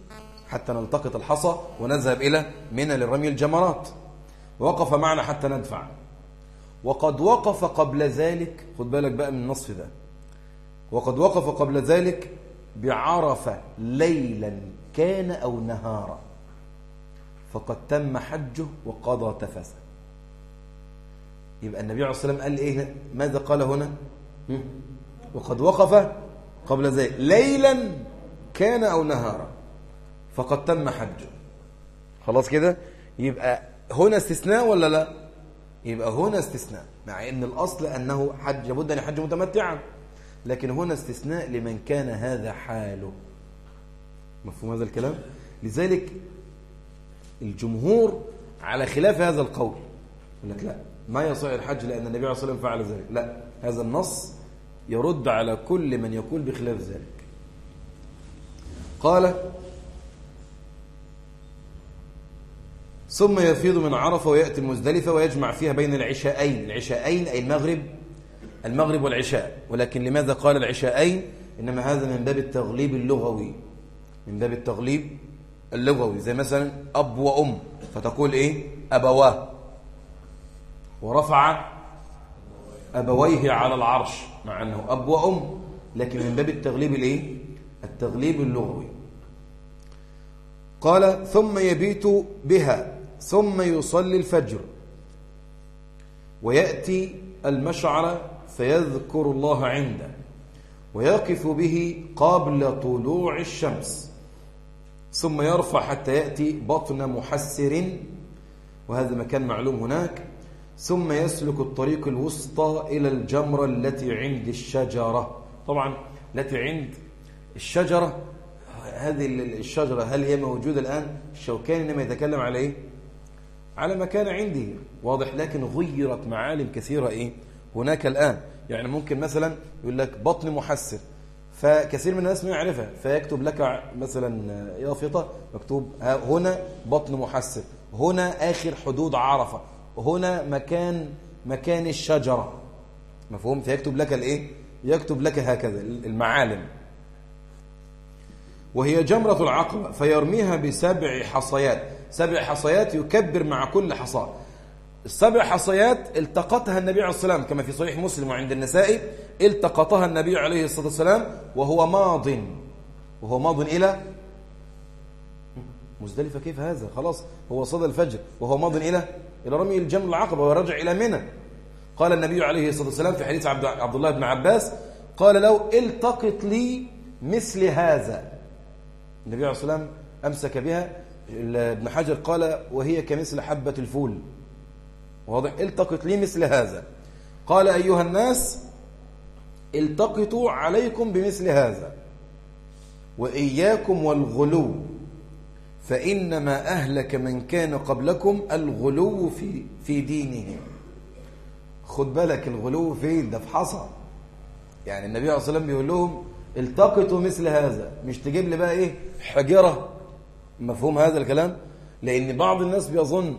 A: حتى نلتقط الحصى ونذهب إلى منى للرمي الجمرات. وقف معنا حتى ندفع. وقد وقف قبل ذلك خد بالك بقى من النصف ده. وقد وقف قبل ذلك بعرفة ليلا كان أو نهارا. فقد تم حجه وقضى تفسه يبقى النبي عليه الصلاة والسلام قال إيه؟ ماذا قال هنا؟ وقد وقف قبل ذلك. ليلا كان أو نهارا. فقد تم حجه خلاص كده؟ يبقى هنا استثناء ولا لا؟ يبقى هنا استثناء مع إن الأصل أنه حج لابد أن يحج متمتعا. لكن هنا استثناء لمن كان هذا حاله. مفهوم هذا الكلام؟ لذلك الجمهور على خلاف هذا القول. يقول لك لا ما يصح الحج لأن النبي عليه الصلاه والسلام فعل ذلك. لا هذا النص يرد على كل من يقول بخلاف ذلك. قال ثم يفيض من عرفة ويأتي المزدلفة ويجمع فيها بين العشاءين. العشاءين أي المغرب المغرب والعشاء. ولكن لماذا قال العشاءين؟ إنما هذا من باب التغليب اللغوي. من باب التغليب اللغوي. زي مثلا أب وأم. فتقول إيه؟ أبواه. ورفع أبويه على العرش مع أنه أب وأم. لكن من باب التغليب الإيه؟ التغليب اللغوي. قال ثم يبيت بها. ثم يصلي الفجر. ويأتي المشعر فيذكر الله عنده. ويقف به قبل طلوع الشمس. ثم يرفع حتى يأتي بطن محسر. وهذا مكان معلوم هناك. ثم يسلك الطريق الوسطى إلى الجمرة التي عند الشجرة. طبعا التي عند الشجرة. هذه الشجرة هل هي موجودة الآن؟ الشوكان إنما يتكلم عليه إيه؟ على ما كان عندي. واضح لكن غيرت معالم كثيرة إيه؟ هناك الآن. يعني ممكن مثلا يقول لك بطن محسر فكثير من الناس ما يعرفها. فيكتب لك مثلا يافطة مكتوب هنا بطن محسر هنا آخر حدود عرفة. هنا مكان مكان الشجرة. مفهوم؟ فيكتب لك الإيه؟ يكتب لك هكذا المعالم. وهي جمرة العقبة فيرميها بسبع حصيات. سبع حصيات يكبر مع كل حصاة السبع حصيات التقطها النبي عليه الصلاة والسلام كما في صحيح مسلم وعند النسائي التقطها النبي عليه الصلاة والسلام وهو ماض. وهو ماض إلى؟ مزدلفة كيف هذا؟ خلاص هو صدى الفجر. وهو ماض إلى؟ إلى رمي الجمل العقبة ورجع إلى منى. قال النبي عليه الصلاة والسلام في حديث عبد, عبد الله بن عباس قال له التقط لي مثل هذا. النبي عليه الصلاة والسلام أمسك بها ابن حجر قال وهي كمثل حبة الفول. واضح؟ التقط لي مثل هذا. قال أيها الناس التقطوا عليكم بمثل هذا وإياكم والغلو فإنما أهلك من كان قبلكم الغلو في, في دينهم. خد بالك الغلو فين؟ ده في حصى. يعني النبي عليه الصلاة والسلام بيقول لهم التقطوا مثل هذا. مش تجيب لي بقى إيه؟ حجره مفهوم هذا الكلام؟ لأن بعض الناس بيظن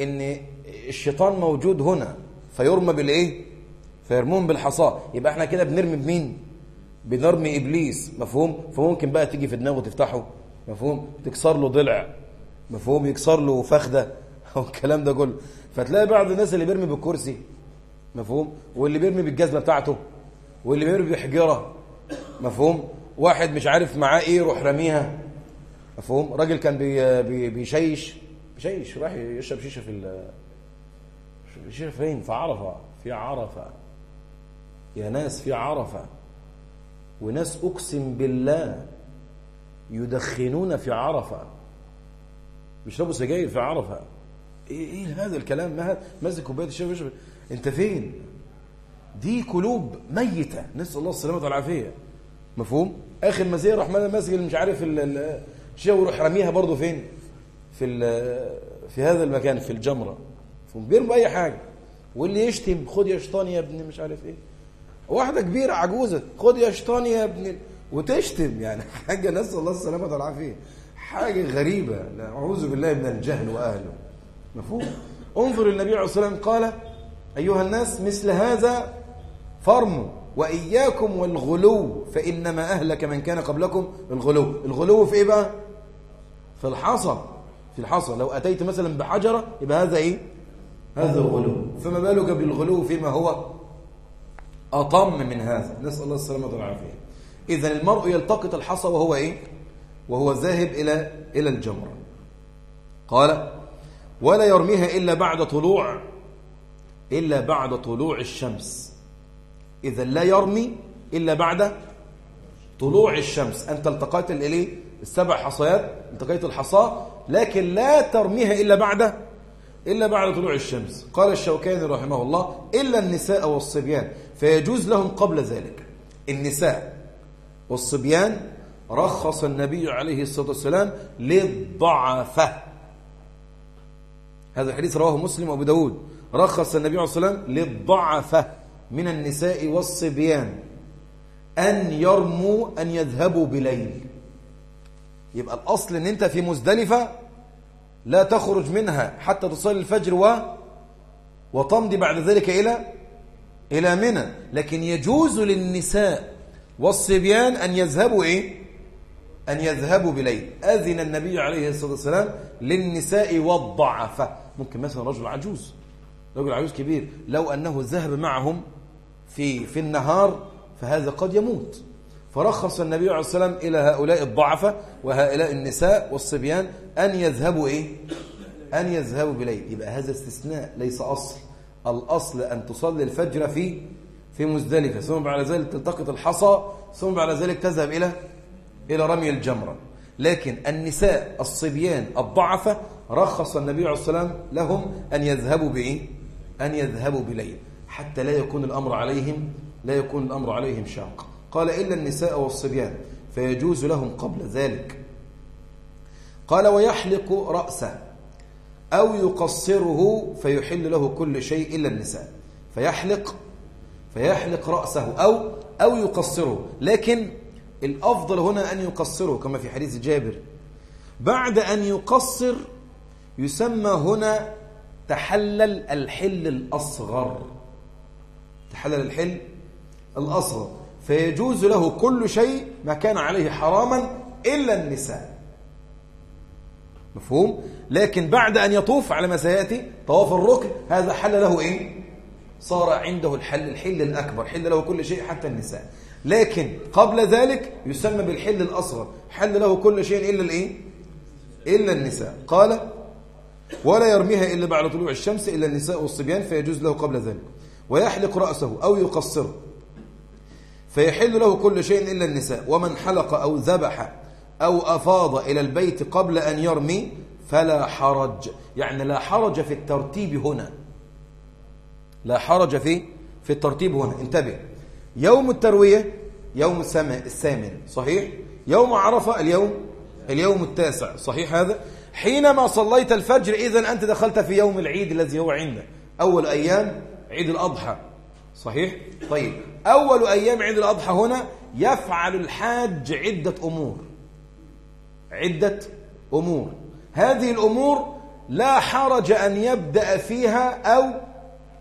A: أن الشيطان موجود هنا فيرمى بالإيه؟ فيرمون بالحصاء يبقى إحنا كده بنرمي بمين؟ بنرمي إبليس. مفهوم؟ فممكن بقى تيجي في دماغه وتفتحه. مفهوم؟ تكسر له ضلع. مفهوم؟ يكسر له فخدة. [LAUGHS] أو الكلام ده كله. فتلاقي بعض الناس اللي بيرمي بالكرسي. مفهوم؟ واللي بيرمي بالجزمة بتاعته. واللي بيرمي بحجرة مفهوم؟ واحد مش عارف معاه إيه يروح راميها. مفهوم؟ راجل كان بي بي بيشيش. بيشيش راح يشرب شيشة في الشيشه فين؟ في عرفة. في عرفة. يا ناس في عرفة. وناس أقسم بالله يدخنون في عرفة. بيشربوا سجاير في عرفة. إيه, إيه هذا الكلام؟ ما ماسك كوباية الشاي؟ أنت فين؟ دي قلوب ميتة. نسأل الله السلامة والعافية. مفهوم؟ آخر مزية راح ماسك مش عارف ال شيء ويروح راميها برضه فين؟ في في هذا المكان في الجمرة. بيرموا أي حاجة. واللي يشتم خد يا شيطان يا ابن مش عارف إيه. واحدة كبيرة عجوزة خد يا شيطان يا ابن وتشتم يعني. [LAUGHS] حاجة نسأل الله السلامة والعافية. حاجة غريبة. أعوذ بالله من الجهل وأهله. مفهوم؟ انظر النبي عليه الصلاة والسلام قال أيها الناس مثل هذا فرموا. وإياكم والغلو فإنما أهلك من كان قبلكم الغلو. الغلو في إيه بقى؟ في الحصى. في الحصى. لو أتيت مثلا بحجرة يبقى هذا إيه؟ هذا الغلو. فما بالك بالغلو فيما هو أطم من هذا؟ نسأل الله السلامة والعافية. إذا المرء يلتقط الحصى وهو إيه؟ وهو ذاهب إلى إلى الجمرة. قال ولا يرميها إلا بعد طلوع إلا بعد طلوع الشمس. إذا لا يرمي إلا بعد طلوع الشمس. أنت التقيت الإليه السبع حصيات التقيت الحصاة لكن لا ترميها إلا بعد إلا بعد طلوع الشمس. قال الشوكاني رحمه الله إلا النساء والصبيان فيجوز لهم قبل ذلك. النساء والصبيان رخص النبي عليه الصلاة والسلام للضعفة هذا الحديث رواه مسلم وأبو داود. رخص النبي عليه الصلاة والسلام للضعفة من النساء والصبيان أن يرموا أن يذهبوا بليل يبقى الأصل أن أنت في مزدلفة لا تخرج منها حتى تصل الفجر و وتمضي بعد ذلك إلى إلى منى. لكن يجوز للنساء والصبيان أن يذهبوا إيه؟ أن يذهبوا بليل أذن النبي عليه الصلاة والسلام للنساء والضعفة. ممكن مثلا رجل عجوز. رجل عجوز كبير. لو أنه ذهب معهم في في النهار فهذا قد يموت. فرخص النبي عليه السلام إلى هؤلاء الضعفة وهؤلاء النساء والصبيان أن يذهبوا إيه؟ أن يذهبوا بليل يبقى هذا استثناء ليس أصل. الأصل أن تصلي الفجر في في مزدلفة. ثم بعد ذلك تلتقط الحصى ثم بعد ذلك تذهب إلى إلى رمي الجمرة. لكن النساء الصبيان الضعفة رخص النبي عليه السلام لهم أن يذهبوا بإيه؟ أن يذهبوا بليل حتى لا يكون الأمر عليهم لا يكون الأمر عليهم شاق. قال إلا النساء والصبيان فيجوز لهم قبل ذلك. قال ويحلق رأسه أو يقصره فيحل له كل شيء إلا النساء. فيحلق فيحلق رأسه أو أو يقصره. لكن الأفضل هنا أن يقصره كما في حديث جابر. بعد أن يقصر يسمى هنا تحلل الحل الأصغر. تحلل الحل الأصغر فيجوز له كل شيء ما كان عليه حراما إلا النساء مفهوم؟ لكن بعد أن يطوف على ما سيأتي طواف الركن هذا حل له إيه؟ صار عنده الحل الحل الأكبر حل له كل شيء حتى النساء لكن قبل ذلك يسمى بالحل الأصغر حل له كل شيء إلا الإيه؟ إلا النساء قال ولا يرميها إلا بعد طلوع الشمس إلا النساء والصبيان فيجوز له قبل ذلك ويحلق رأسه أو يقصره. فيحل له كل شيء إلا النساء. ومن حلق أو ذبح أو أفاض إلى البيت قبل أن يرمي فلا حرج. يعني لا حرج في الترتيب هنا. لا حرج في في الترتيب هنا. انتبه. يوم التروية يوم الثامن. صحيح؟ يوم عرفة اليوم اليوم التاسع. صحيح هذا؟ حينما صليت الفجر إذا أنت دخلت في يوم العيد الذي هو عندنا أول أيام عيد الأضحى. صحيح؟ طيب. أول أيام عيد الأضحى هنا يفعل الحاج عدة أمور. عدة أمور. هذه الأمور لا حرج أن يبدأ فيها أو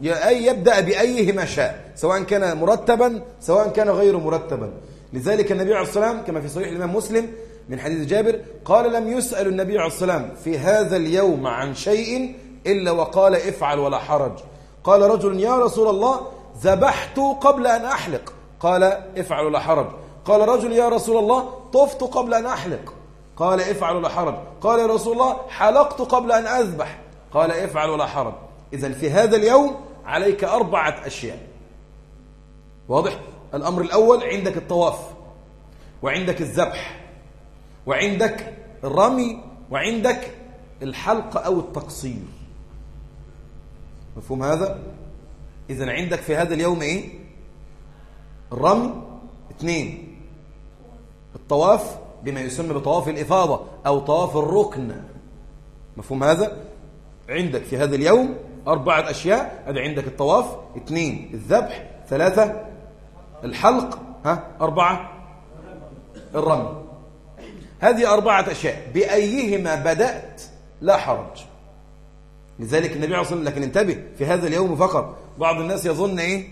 A: أي يبدأ بأيهما شاء سواء كان مرتبا سواء كان غير مرتبا. لذلك النبي عليه الصلاة والسلام كما في صحيح الإمام مسلم من حديث جابر قال لم يسأل النبي عليه الصلاة والسلام في هذا اليوم عن شيء إلا وقال افعل ولا حرج. قال رجل يا رسول الله ذبحت قبل أن أحلق. قال افعل لحرب حرج قال رجل يا رسول الله طفت قبل أن أحلق. قال افعل لحرب حرج قال يا رسول الله حلقت قبل أن أذبح. قال افعل لحرب حرج إذا في هذا اليوم عليك أربعة أشياء. واضح؟ الأمر الأول عندك الطواف وعندك الذبح وعندك الرمي وعندك الحلقة أو التقصير. مفهوم هذا؟ إذا عندك في هذا اليوم إيه؟ الرمي اثنين. الطواف بما يسمى بطواف الإفاضة أو طواف الركن. مفهوم هذا؟ عندك في هذا اليوم أربعة أشياء. أدي عندك الطواف اثنين. الذبح ثلاثة. الحلق ها أربعة. الرمي. هذه أربعة أشياء. بأيهما بدأت؟ لا حرج. لذلك النبي عليه الصلاة لكن انتبه في هذا اليوم فقط بعض الناس يظن إيه؟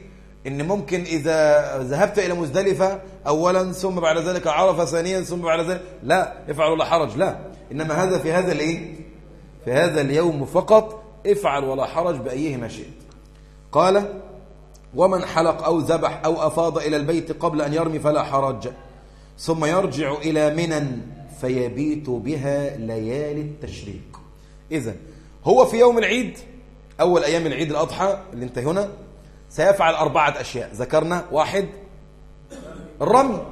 A: إن ممكن إذا ذهبت إلى مزدلفة اولا ثم بعد ذلك عرفه ثانيا ثم بعد ذلك لا افعل ولا حرج لا. إنما هذا في هذا الإيه؟ في هذا اليوم فقط افعل ولا حرج بأيهما شئت. قال ومن حلق أو ذبح أو أفاض إلى البيت قبل أن يرمي فلا حرج ثم يرجع إلى منن فيبيت بها ليالي التشريق. اذا هو في يوم العيد أول أيام العيد الأضحى اللي انتهينا سيفعل أربعة أشياء. ذكرنا واحد الرمي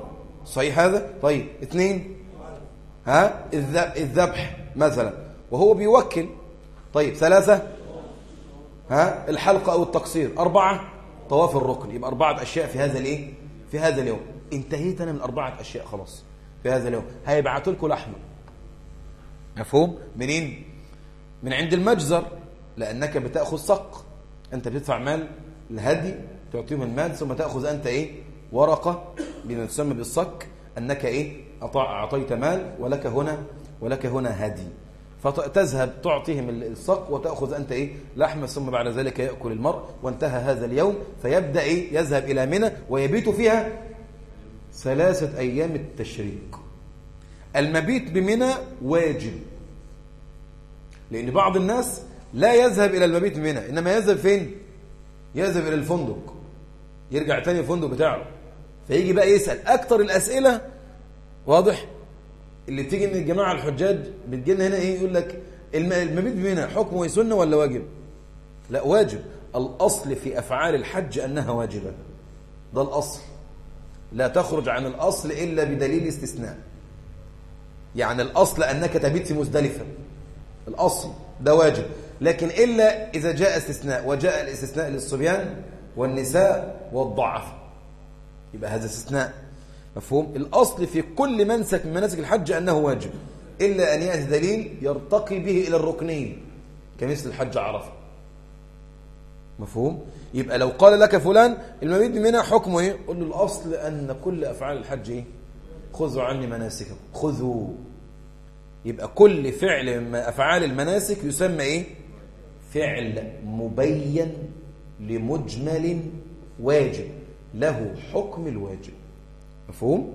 A: صحيح هذا؟ طيب. اثنين ها الذبح مثلا. وهو بيوكل. طيب. ثلاثة ها الحلقة أو التقصير. أربعة طواف الركن. يبقى أربعة أشياء في هذا الإيه؟ في هذا اليوم. انتهيت أنا من أربعة أشياء خلاص في هذا اليوم. هيبعتوا لكم لحمة. مفهوم؟ منين؟ من عند المجزر لأنك بتأخذ سق. أنت بتدفع مال الهدي تعطيهم المال ثم تأخذ أنت إيه؟ ورقة بما تسمى بالصك أنك إيه؟ أعطيت مال ولك هنا ولك هنا هدي. فتذهب تعطيهم الصق وتأخذ أنت إيه؟ لحمة ثم بعد ذلك يأكل المرء. وانتهى هذا اليوم فيبدأ إيه؟ يذهب إلى منى ويبيت فيها ثلاثة أيام التشريق. المبيت بمنى واجب. لأن بعض الناس لا يذهب إلى المبيت منها إنما يذهب فين؟ يذهب إلى الفندق يرجع تاني الفندق بتاعه. فيجي بقى يسأل أكتر الأسئلة واضح؟ اللي بتيجي من الجماعة الحجاج بتجي لنا هنا إيه؟ يقول لك المبيت منها حكمه إيه؟ سنة ولا واجب؟ لا واجب. الأصل في أفعال الحج أنها واجبة. ده الأصل. لا تخرج عن الأصل إلا بدليل استثناء. يعني الأصل أنك تبيت في مزدلفة الأصل ده واجب. لكن إلا إذا جاء استثناء وجاء الاستثناء للصبيان والنساء والضعف. يبقى هذا استثناء. مفهوم؟ الأصل في كل منسك من مناسك الحج أنه واجب. إلا أن يأتي دليل يرتقي به إلى الركنين كمثل الحج عرفة. مفهوم؟ يبقى لو قال لك فلان المبيد منها حكمه إيه؟ قل له الأصل أن كل أفعال الحج إيه؟ خذوا عني مناسككم. خذوا. يبقى كل فعل من أفعال المناسك يسمى إيه؟ فعل مبين لمجمل واجب له حكم الواجب مفهوم؟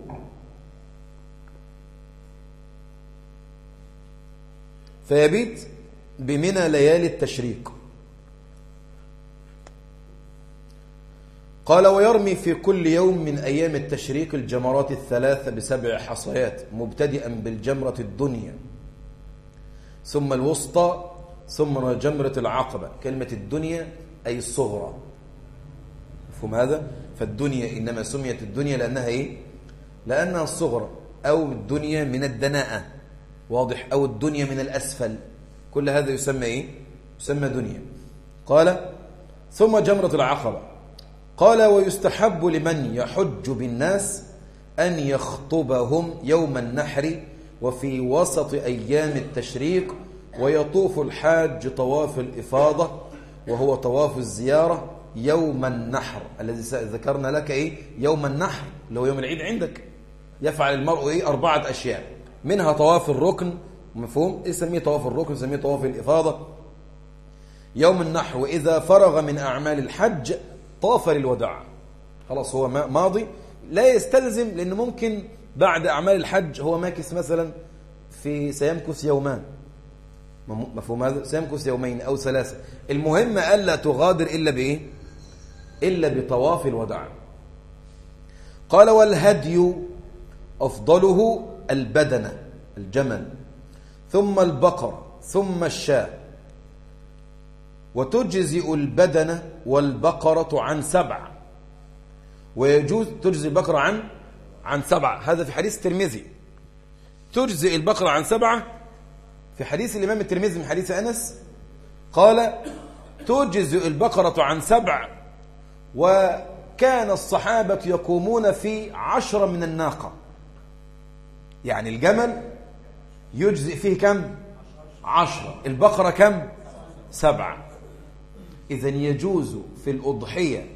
A: فيبيت بمنى ليالي التشريق قال ويرمي في كل يوم من أيام التشريق الجمرات الثلاثة بسبع حصيات مبتدئا بالجمرة الدنيا ثم الوسطى ثم جمرة العقبة كلمة الدنيا أي الصغرى. مفهوم هذا؟ فالدنيا إنما سميت الدنيا لأنها إيه؟ لأنها الصغرى أو الدنيا من الدناءة. واضح؟ أو الدنيا من الأسفل. كل هذا يسمى إيه؟ يسمى دنيا. قال ثم جمرة العقبة. قال ويستحب لمن يحج بالناس أن يخطبهم يوم النحر وفي وسط أيام التشريق ويطوف الحاج طواف الإفاضة وهو طواف الزيارة يوم النحر. الذي ذكرنا لك إيه؟ يوم النحر اللي هو يوم العيد عندك. يفعل المرء إيه؟ أربعة أشياء. منها طواف الركن مفهوم؟ إيه يسميه طواف الركن؟ سميه طواف الإفاضة. يوم النحر وإذا فرغ من أعمال الحج طاف للوداع خلاص هو ماضي. لا يستلزم لأنه ممكن بعد أعمال الحج هو ماكس مثلا في سيمكث يومان. مفهوم هذا؟ سيمكث يومين أو ثلاثة. المهم ألا تغادر إلا بإيه؟ إلا بطواف الوداع. قال والهدي أفضله البدنة الجمل ثم البقر ثم الشاة. وتجزئ البدن والبقرة عن سبع. ويجوز تجزئ البقرة عن عن سبعة هذا في حديث الترمذي. تجزئ البقرة عن سبعة في حديث الإمام الترمذي من حديث أنس قال تجزئ البقرة عن سبع. وكان الصحابة يقومون في عشرة من الناقة. يعني الجمل يجزئ فيه كم؟ عشرة. البقرة كم؟ سبعة. إذا يجوز في الأضحية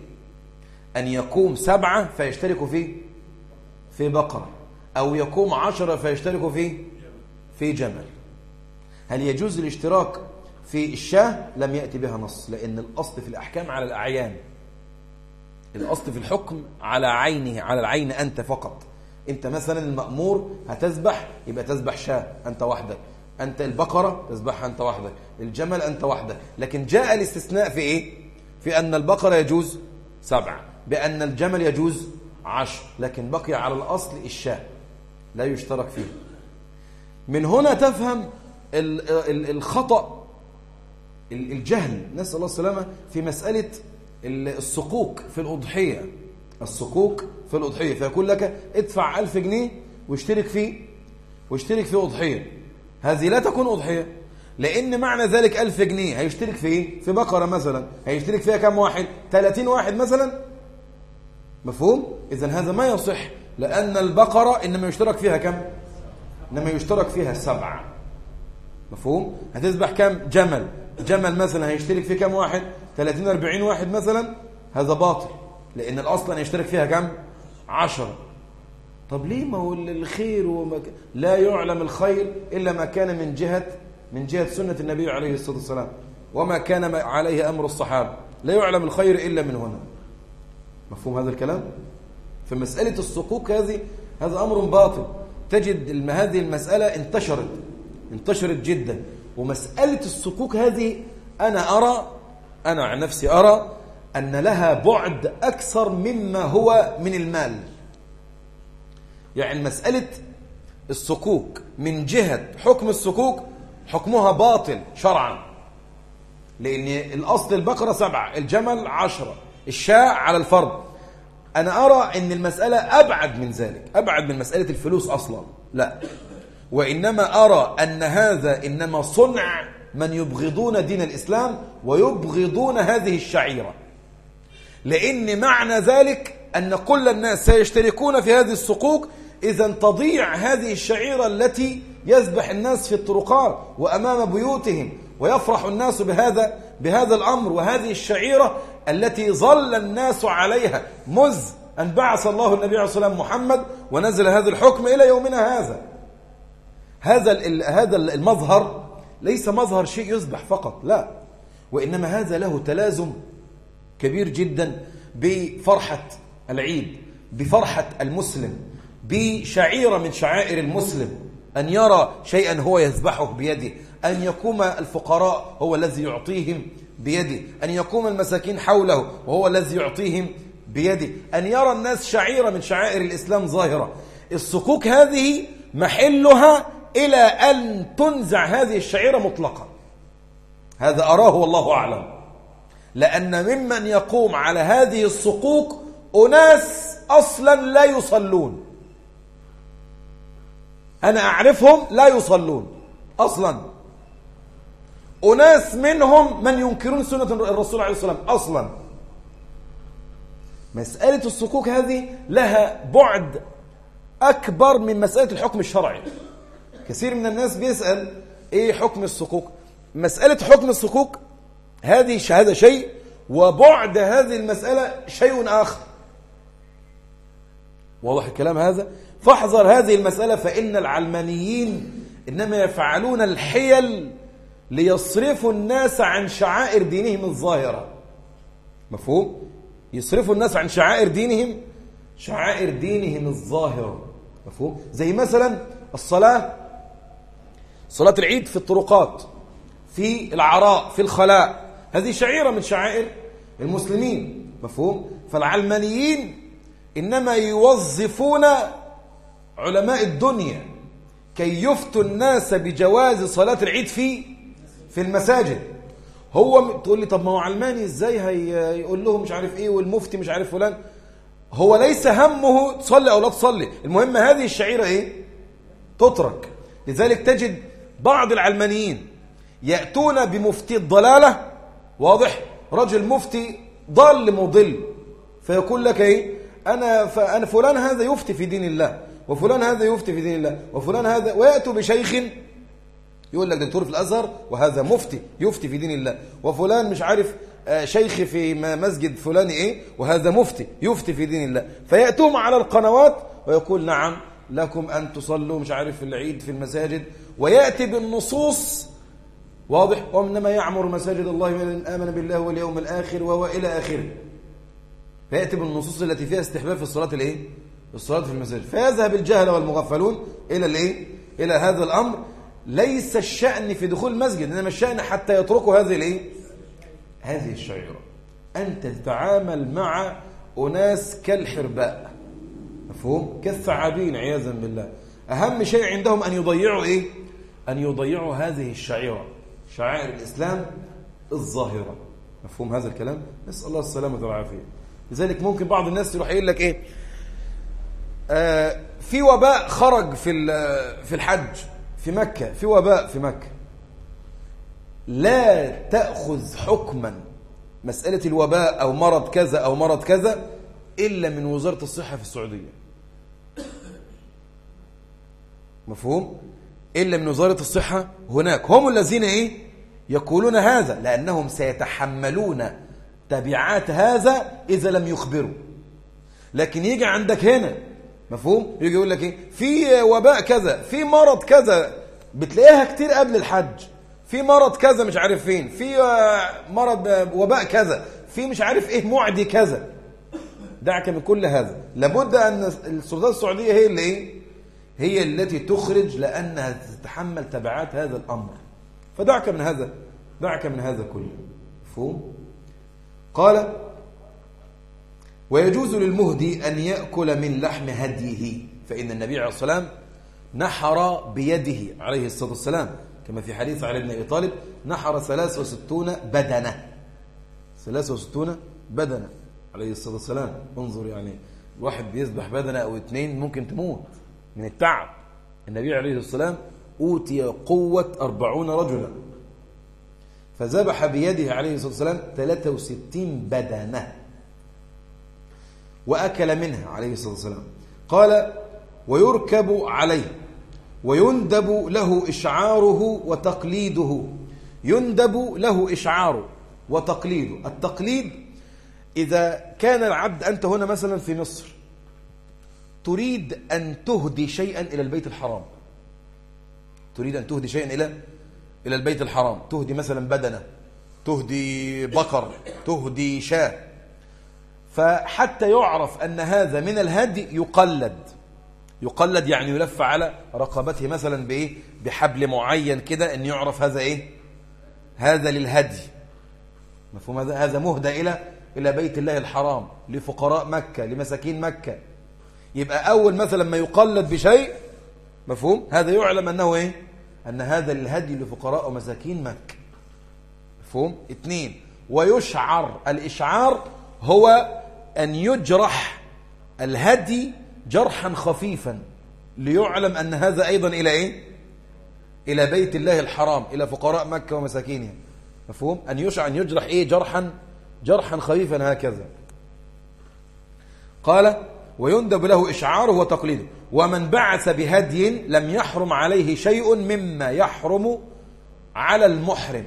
A: أن يقوم سبعة فيشتركوا في في بقرة أو يقوم عشرة فيشتركوا في في جمل هل يجوز الاشتراك في الشاة؟ لم يأتي بها نص لأن الأصل في الأحكام على الأعيان. الأصل في الحكم على عينه على العين أنت فقط. أنت مثلا المأمور هتذبح يبقى تذبح شاة أنت وحدك. أنت البقرة تذبحها أنت وحدك. الجمل أنت وحدك. لكن جاء الاستثناء في إيه؟ في أن البقرة يجوز سبع. بأن الجمل يجوز عشر. لكن بقي على الأصل الشاء لا يشترك فيه. من هنا تفهم الخطأ الجهل. نسأل الله السلامة في مسألة الصكوك في الأضحية. الصكوك في الأضحية. فيقول لك ادفع ألف جنيه واشترك فيه واشترك في أضحية. هذه لا تكون أضحية لأن معنى ذلك ألف جنيه هيشترك في إيه؟ في بقرة مثلا هيشترك فيها كم واحد 30 واحد مثلا مفهوم؟ إذا هذا ما يصح لأن البقرة إنما يشترك فيها كم؟ إنما يشترك فيها سبعة مفهوم؟ هتذبح كم؟ جمل جمل مثلا هيشترك فيه كم واحد؟ 30 40 واحد مثلا هذا باطل لأن الأصل أن يشترك فيها كم؟ 10 طب ليه ما هو الخير وما ك... لا يعلم الخير إلا ما كان من جهة من جهة سنة النبي عليه الصلاة والسلام وما كان عليه أمر الصحابة. لا يعلم الخير إلا من هنا. مفهوم هذا الكلام؟ فمسألة الصكوك هذه هذا أمر باطل. تجد هذه المسألة انتشرت انتشرت جدا. ومسألة الصكوك هذه أنا أرى أنا عن نفسي أرى أن لها بعد أكثر مما هو من المال. يعني مسألة الصكوك من جهة حكم الصكوك حكمها باطل شرعا. لأن الأصل البقرة سبعة الجمل عشرة الشاء على الفرد أنا أرى أن المسألة أبعد من ذلك أبعد من مسألة الفلوس أصلا. لا. وإنما أرى أن هذا إنما صنع من يبغضون دين الإسلام ويبغضون هذه الشعيرة. لأن معنى ذلك أن كل الناس سيشتركون في هذه الصكوك إذا تضيع هذه الشعيرة التي يذبح الناس في الطرقات وأمام بيوتهم ويفرح الناس بهذا بهذا الأمر. وهذه الشعيرة التي ظل الناس عليها مذ أن بعث الله النبي عليه الصلاة والسلام محمد ونزل هذا الحكم إلى يومنا هذا. هذا هذا المظهر ليس مظهر شيء يذبح فقط لا. وإنما هذا له تلازم كبير جدا بفرحة العيد بفرحة المسلم بشعيرة من شعائر المسلم أن يرى شيئا هو يذبحه بيده. أن يقوم الفقراء هو الذي يعطيهم بيده. أن يقوم المساكين حوله وهو الذي يعطيهم بيده. أن يرى الناس شعيرة من شعائر الإسلام ظاهرة. الصكوك هذه محلها إلى أن تنزع هذه الشعيرة مطلقة هذا أراه والله أعلم. لأن ممن يقوم على هذه الصكوك أناس أصلا لا يصلون. أنا أعرفهم لا يصلون أصلا. أناس منهم من ينكرون سنة الرسول عليه الصلاة والسلام أصلا. مسألة الصكوك هذه لها بعد أكبر من مسألة الحكم الشرعي. كثير من الناس بيسأل إيه حكم الصكوك؟ مسألة حكم الصكوك هذه هذا شيء وبعد هذه المسألة شيء آخر. واضح الكلام هذا؟ فاحذر هذه المسألة فإن العلمانيين إنما يفعلون الحيل ليصرفوا الناس عن شعائر دينهم الظاهرة مفهوم؟ يصرفوا الناس عن شعائر دينهم شعائر دينهم الظاهرة مفهوم؟ زي مثلا الصلاة صلاة العيد في الطرقات في العراء في الخلاء هذه شعيرة من شعائر المسلمين مفهوم؟ فالعلمانيين إنما يوظفون علماء الدنيا كي يفتوا الناس بجواز صلاة العيد في في المساجد. هو تقول لي طب ما هو علماني إزاي هيقول لهم مش عارف إيه والمفتي مش عارف فلان. هو ليس همه تصلي أو لا تصلي. المهم هذه الشعيرة إيه؟ تترك. لذلك تجد بعض العلمانيين يأتون بمفتي الضلالة. واضح؟ رجل مفتي ضال مضل. فيقول لك إيه؟ أنا فانا فلان هذا يفتي في دين الله. وفلان هذا يفتي في دين الله وفلان هذا ويأتوا بشيخ يقول لك دكتور في الأزهر وهذا مفتي يفتي في دين الله وفلان مش عارف آه، شيخ في مسجد فلان إيه وهذا مفتي يفتي في دين الله. فيأتوهم على القنوات ويقول نعم لكم أن تصلوا مش عارف العيد في المساجد ويأتي بالنصوص واضح وإنما يعمر مساجد الله من آمن بالله واليوم الآخر وهو إلى آخره. فيأتي بالنصوص التي فيها استحباب في الصلاة الإيه؟ الصلاة في المساجد. فيذهب الجهل والمغفلون إلى الإيه؟ إلى هذا الأمر. ليس الشأن في دخول المسجد إنما الشأن حتى يتركوا هذه الإيه؟ هذه الشعيره أنت تتعامل مع أناس كالحرباء. مفهوم؟ كالثعابين عياذا بالله. أهم شيء عندهم أن يضيعوا إيه؟ أن يضيعوا هذه الشعيرة. شعائر الإسلام الظاهرة. مفهوم هذا الكلام؟ نسأل الله السلامة والعافية. لذلك ممكن بعض الناس يروح يقول لك إيه؟ آه، في وباء خرج في في الحج في مكة في وباء في مكة. لا تأخذ حكما. مسألة الوباء أو مرض كذا أو مرض كذا إلا من وزارة الصحة في السعودية. مفهوم؟ إلا من وزارة الصحة هناك. هم الذين إيه؟ يقولون هذا لأنهم سيتحملون تبعات هذا إذا لم يخبروا. لكن يجي عندك هنا مفهوم؟ يجي يقول لك إيه؟ في آه، وباء كذا في مرض كذا. بتلاقيها كتير قبل الحج. في مرض كذا مش عارف فين. في آه، مرض وباء كذا. في مش عارف إيه معدي كذا. دعك من كل هذا. لابد أن السلطات السعودية هي اللي إيه؟ هي التي تخرج لأنها تتحمل تبعات هذا الأمر. فدعك من هذا. دعك من هذا كله. مفهوم؟ قال ويجوز للمهدي أن يأكل من لحم هديه فإن النبي عليه الصلاة والسلام نحر بيده عليه الصلاة والسلام. كما في حديث علي بن أبي طالب نحر 63 بدنة. 63 بدنة عليه الصلاة والسلام. انظر يعني واحد بيذبح بدنة أو اثنين ممكن تموت من التعب. النبي عليه الصلاة والسلام أوتي قوة أربعون رجلا. فذبح بيده عليه الصلاة والسلام 63 بدنة. وأكل منها عليه الصلاة والسلام. قال ويركب عليه ويندب له إشعاره وتقليده. يندب له إشعاره وتقليده. التقليد إذا كان العبد أنت هنا مثلا في مصر تريد أن تهدي شيئا إلى البيت الحرام. تريد أن تهدي شيئا إلى إلى البيت الحرام. تهدي مثلا بدنة تهدي بقر تهدي شاة. فحتى يعرف أن هذا من الهدي يقلد. يقلد يعني يلف على رقبته مثلا بإيه؟ بحبل معين كده أن يعرف هذا إيه؟ هذا للهدي. مفهوم هذا؟ هذا مهدى إلى إلى بيت الله الحرام لفقراء مكة لمساكين مكة. يبقى أول مثلا ما يقلد بشيء مفهوم؟ هذا يعلم أنه إيه؟ أن هذا للهدي لفقراء ومساكين مكة. مفهوم؟ اثنين ويشعر الإشعار هو أن يجرح الهدي جرحا خفيفا. ليعلم أن هذا أيضا إلى إيه؟ إلى بيت الله الحرام إلى فقراء مكة ومساكينها مفهوم؟ أن يشع أن يجرح إيه؟ جرحا جرحا خفيفا هكذا. قال ويندب له إشعاره وتقليده. ومن بعث بهدي لم يحرم عليه شيء مما يحرم على المحرم.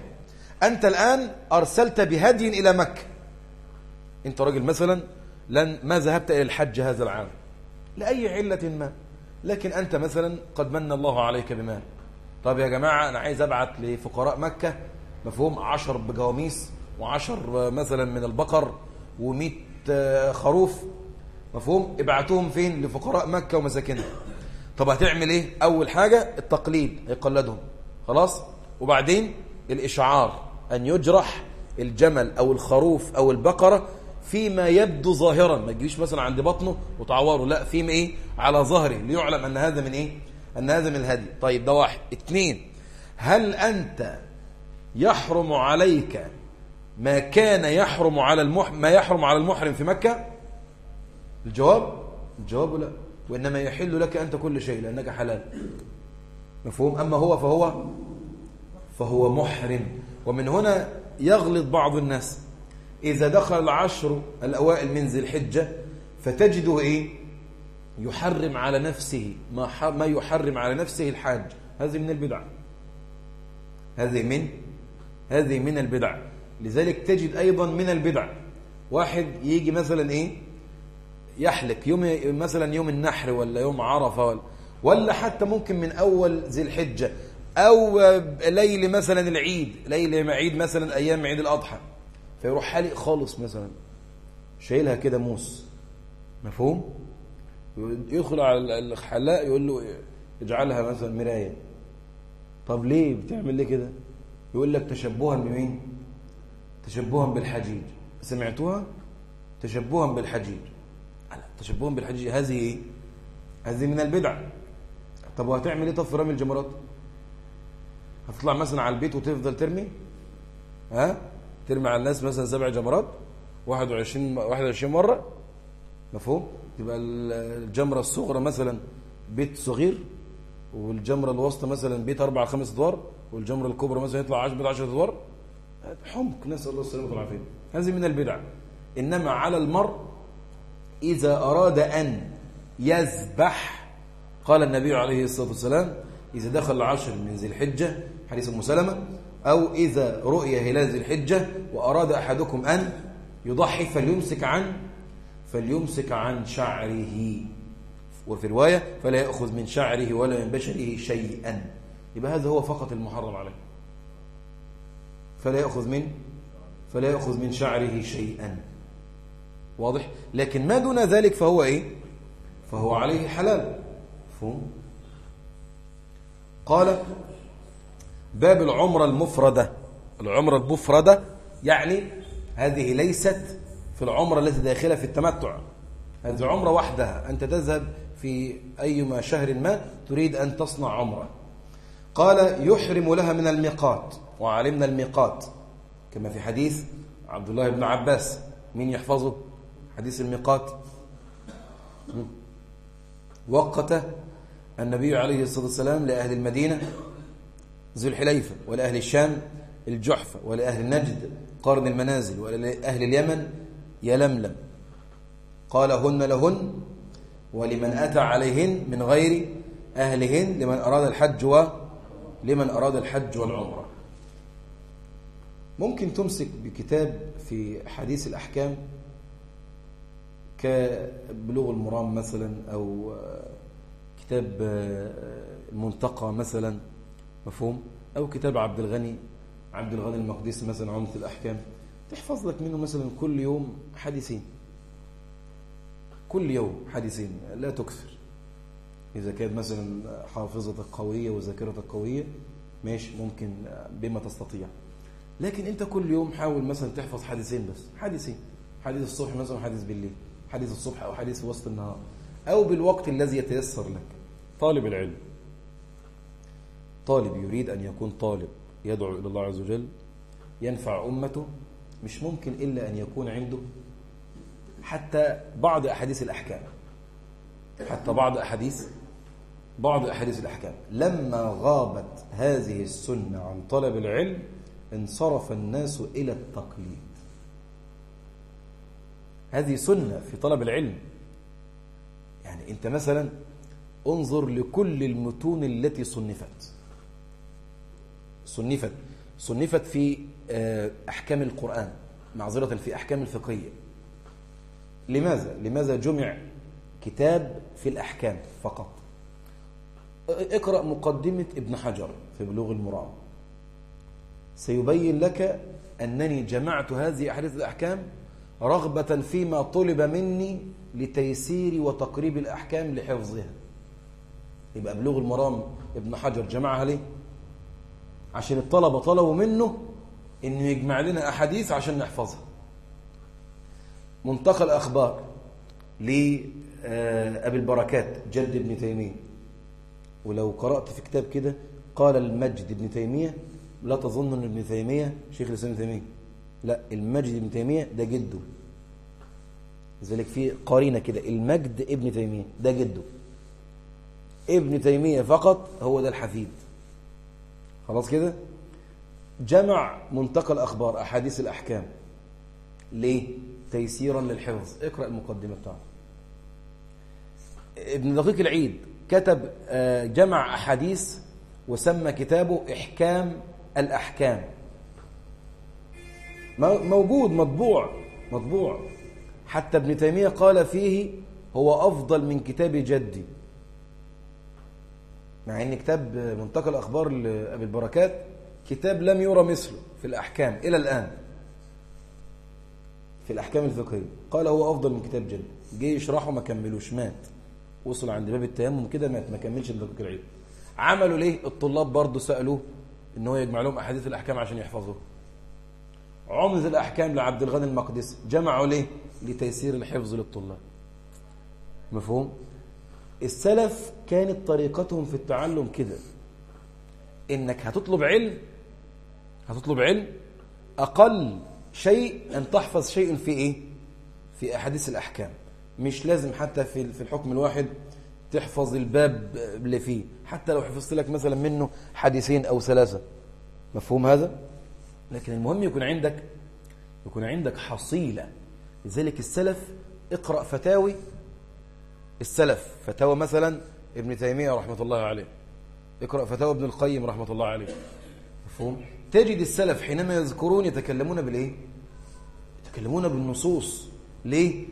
A: أنت الآن أرسلت بهدي إلى مكة. أنت راجل مثلا لن ما ذهبت إلى الحج هذا العام. لأي علة ما. لكن أنت مثلا قد من الله عليك بمال. طب يا جماعة أنا عايز أبعت لفقراء مكة مفهوم عشر بجواميس وعشر مثلا من البقر ومئة خروف. مفهوم؟ ابعتوهم فين؟ لفقراء مكة ومساكنها طب هتعمل إيه؟ أول حاجة التقليد يقلدهم خلاص؟ وبعدين الإشعار أن يجرح الجمل أو الخروف أو البقرة فيما يبدو ظاهرا. ما تجيش مثلا عند بطنه وتعوره. لا فيما إيه؟ على ظهره. ليعلم أن هذا من إيه؟ أن هذا من الهدي. طيب ده واحد. اتنين هل أنت يحرم عليك ما كان يحرم على المح ما يحرم على المحرم في مكة؟ الجواب؟ الجواب لا. وإنما يحل لك أنت كل شيء لأنك حلال. مفهوم؟ أما هو فهو فهو محرم. ومن هنا يغلط بعض الناس. إذا دخل العشر الأوائل من ذي الحجة فتجده إيه؟ يحرم على نفسه ما, ما يحرم على نفسه الحاج. هذه من البدع. هذه من هذه من البدع. لذلك تجد أيضا من البدع. واحد يجي مثلا إيه؟ يحلق. يوم مثلا يوم النحر ولا يوم عرفة ولا, ولا حتى ممكن من أول ذي الحجة أو ليل مثلا العيد ليل عيد مثلا أيام عيد الأضحى. فيروح حالق خالص مثلا. شايلها كده موس. مفهوم؟ يدخل على الحلاق يقول له اجعلها مثلا مراية. طب ليه بتعمل ليه كده؟ يقول لك تشبها بمين؟ تشبها بالحجيج. سمعتوها؟ تشبها بالحجيج. تشبها بالحجيج. هذه إيه؟ هذه من البدع. طب وهتعمل إيه؟ طب في رمي الجمرات؟ هتطلع مثلا على البيت وتفضل ترمي؟ ها؟ ترمي على الناس مثلا سبع جمرات 21 21 مرة. مفهوم؟ تبقى الجمرة الصغرى مثلا بيت صغير والجمرة الوسطى مثلا بيت أربع خمس أدوار والجمرة الكبرى مثلا يطلع 10 10 أدوار. حمق نسأل الله السلامة والعافية. هذه من البدع. إنما على المرء إذا أراد أن يذبح قال النبي عليه الصلاة والسلام إذا دخل العشر من ذي الحجة حديث أم سلمة أو إذا رؤي هلال ذي الحجة وأراد أحدكم أن يضحي فليمسك عن فليمسك عن شعره. وفي رواية فلا يأخذ من شعره ولا من بشره شيئا. يبقى هذا هو فقط المحرم عليه. فلا يأخذ من فلا يأخذ من شعره شيئا. واضح؟ لكن ما دون ذلك فهو إيه؟ فهو عليه حلال. فهم قال باب العمرة المفردة. العمرة المفردة يعني هذه ليست في العمرة التي داخلة في التمتع. هذه عمرة وحدها. أنت تذهب في أيما شهر ما تريد أن تصنع عمرة. قال يحرم لها من الميقات. وعلمنا الميقات. كما في حديث عبد الله بن عباس. مين يحفظه؟ حديث الميقات. وقت النبي عليه الصلاة والسلام لأهل المدينة ذو الحليفة ولأهل الشام الجحفة ولأهل نجد قرن المنازل ولأهل اليمن يلملم قال هن لهن ولمن أتى عليهن من غير أهلهن لمن أراد الحج و لمن أراد الحج والعمرة. ممكن تمسك بكتاب في حديث الأحكام كبلوغ المرام مثلا أو كتاب المنتقى مثلا. مفهوم؟ أو كتاب عبد الغني عبد الغني المقدسي مثلا عمدة الأحكام. تحفظ لك منه مثلا كل يوم حديثين. كل يوم حديثين لا تكثر. إذا كانت مثلا حافظتك قوية وذاكرتك قوية ماشي ممكن بما تستطيع. لكن أنت كل يوم حاول مثلا تحفظ حديثين بس. حديثين. حديث الصبح مثلا حديث بالليل. حديث الصبح أو حديث وسط النهار. أو بالوقت الذي يتيسر لك. طالب العلم. طالب يريد أن يكون طالب يدعو إلى الله عز وجل ينفع أمته مش ممكن إلا أن يكون عنده حتى بعض أحاديث الأحكام حتى بعض أحاديث بعض أحاديث الأحكام. لما غابت هذه السنة عن طلب العلم انصرف الناس إلى التقليد. هذه سنة في طلب العلم. يعني أنت مثلا انظر لكل المتون التي صنفت. صنفت صنفت في آه، أحكام القرآن معذرة في أحكام الفقهية. لماذا؟ لماذا جمع كتاب في الأحكام فقط؟ اقرأ مقدمة ابن حجر في بلوغ المرام. سيبين لك أنني جمعت هذه أحاديث الأحكام رغبة فيما طلب مني لتيسير وتقريب الأحكام لحفظها. يبقى بلوغ المرام ابن حجر جمعها ليه؟ عشان الطلبة طلبوا منه إنه يجمع لنا أحاديث عشان نحفظها. منتقى الاخبار لأبي آه، البركات جد ابن تيمية. ولو قرأت في كتاب كده قال المجد ابن تيمية لا تظن إن ابن تيمية شيخ الإسلام ابن تيمية. لا المجد ابن تيمية ده جده. لذلك في قرينة كده المجد ابن تيمية ده جده. ابن تيمية فقط هو ده الحفيد. خلاص كده؟ جمع منتقى الأخبار أحاديث الأحكام. ليه؟ تيسيرا للحفظ. اقرأ المقدمة بتاعه ابن دقيق العيد كتب آه، جمع أحاديث وسمى كتابه إحكام الأحكام. موجود مطبوع مطبوع. حتى ابن تيمية قال فيه هو أفضل من كتاب جدي. مع إن كتاب منتقى الاخبار لأبي البركات كتاب لم يرى مثله في الأحكام إلى الآن. في الأحكام الفقهية. قال هو أفضل من كتاب جد جه يشرحه ما كملوش مات. وصل عند باب التيمم كده مات. ما كملش الدقيق العيد عملوا ليه؟ الطلاب برضه سألوه إن هو يجمع لهم أحاديث الأحكام عشان يحفظوها عمز الأحكام لعبد الغني المقدسي. جمعوا ليه؟ لتيسير الحفظ للطلاب. مفهوم؟ السلف كانت طريقتهم في التعلم كده. إنك هتطلب علم هتطلب علم أقل شيء أن تحفظ شيء في إيه؟ في أحاديث الأحكام. مش لازم حتى في في الحكم الواحد تحفظ الباب اللي فيه. حتى لو حفظت لك مثلا منه حديثين أو ثلاثة. مفهوم هذا؟ لكن المهم يكون عندك يكون عندك حصيلة. لذلك السلف اقرأ فتاوي السلف فتاوى مثلا ابن تيمية رحمة الله عليه. اقرأ فتاوى ابن القيم رحمة الله عليه. مفهوم؟ تجد السلف حينما يذكرون يتكلمون بالإيه؟ يتكلمون بالنصوص. ليه؟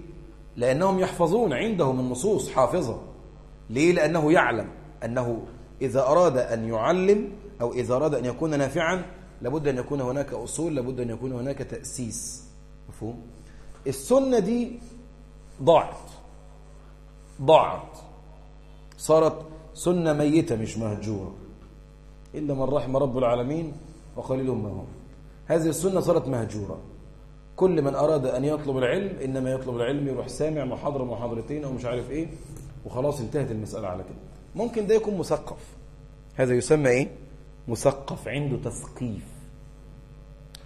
A: لأنهم يحفظون عندهم النصوص حافظة. ليه؟ لأنه يعلم. أنه إذا أراد أن يعلم أو إذا أراد أن يكون نافعا لابد أن يكون هناك أصول لابد أن يكون هناك تأسيس. مفهوم؟ السنة دي ضاعت. ضاعت صارت سنة ميتة مش مهجورة. إلا من رحم رب العالمين وقليل ما هم. هذه السنة صارت مهجورة. كل من أراد أن يطلب العلم إنما يطلب العلم يروح سامع محاضرة محاضرتين أو مش عارف إيه وخلاص انتهت المسألة على كده. ممكن ده يكون مثقف. هذا يسمى إيه؟ مثقف عنده تثقيف.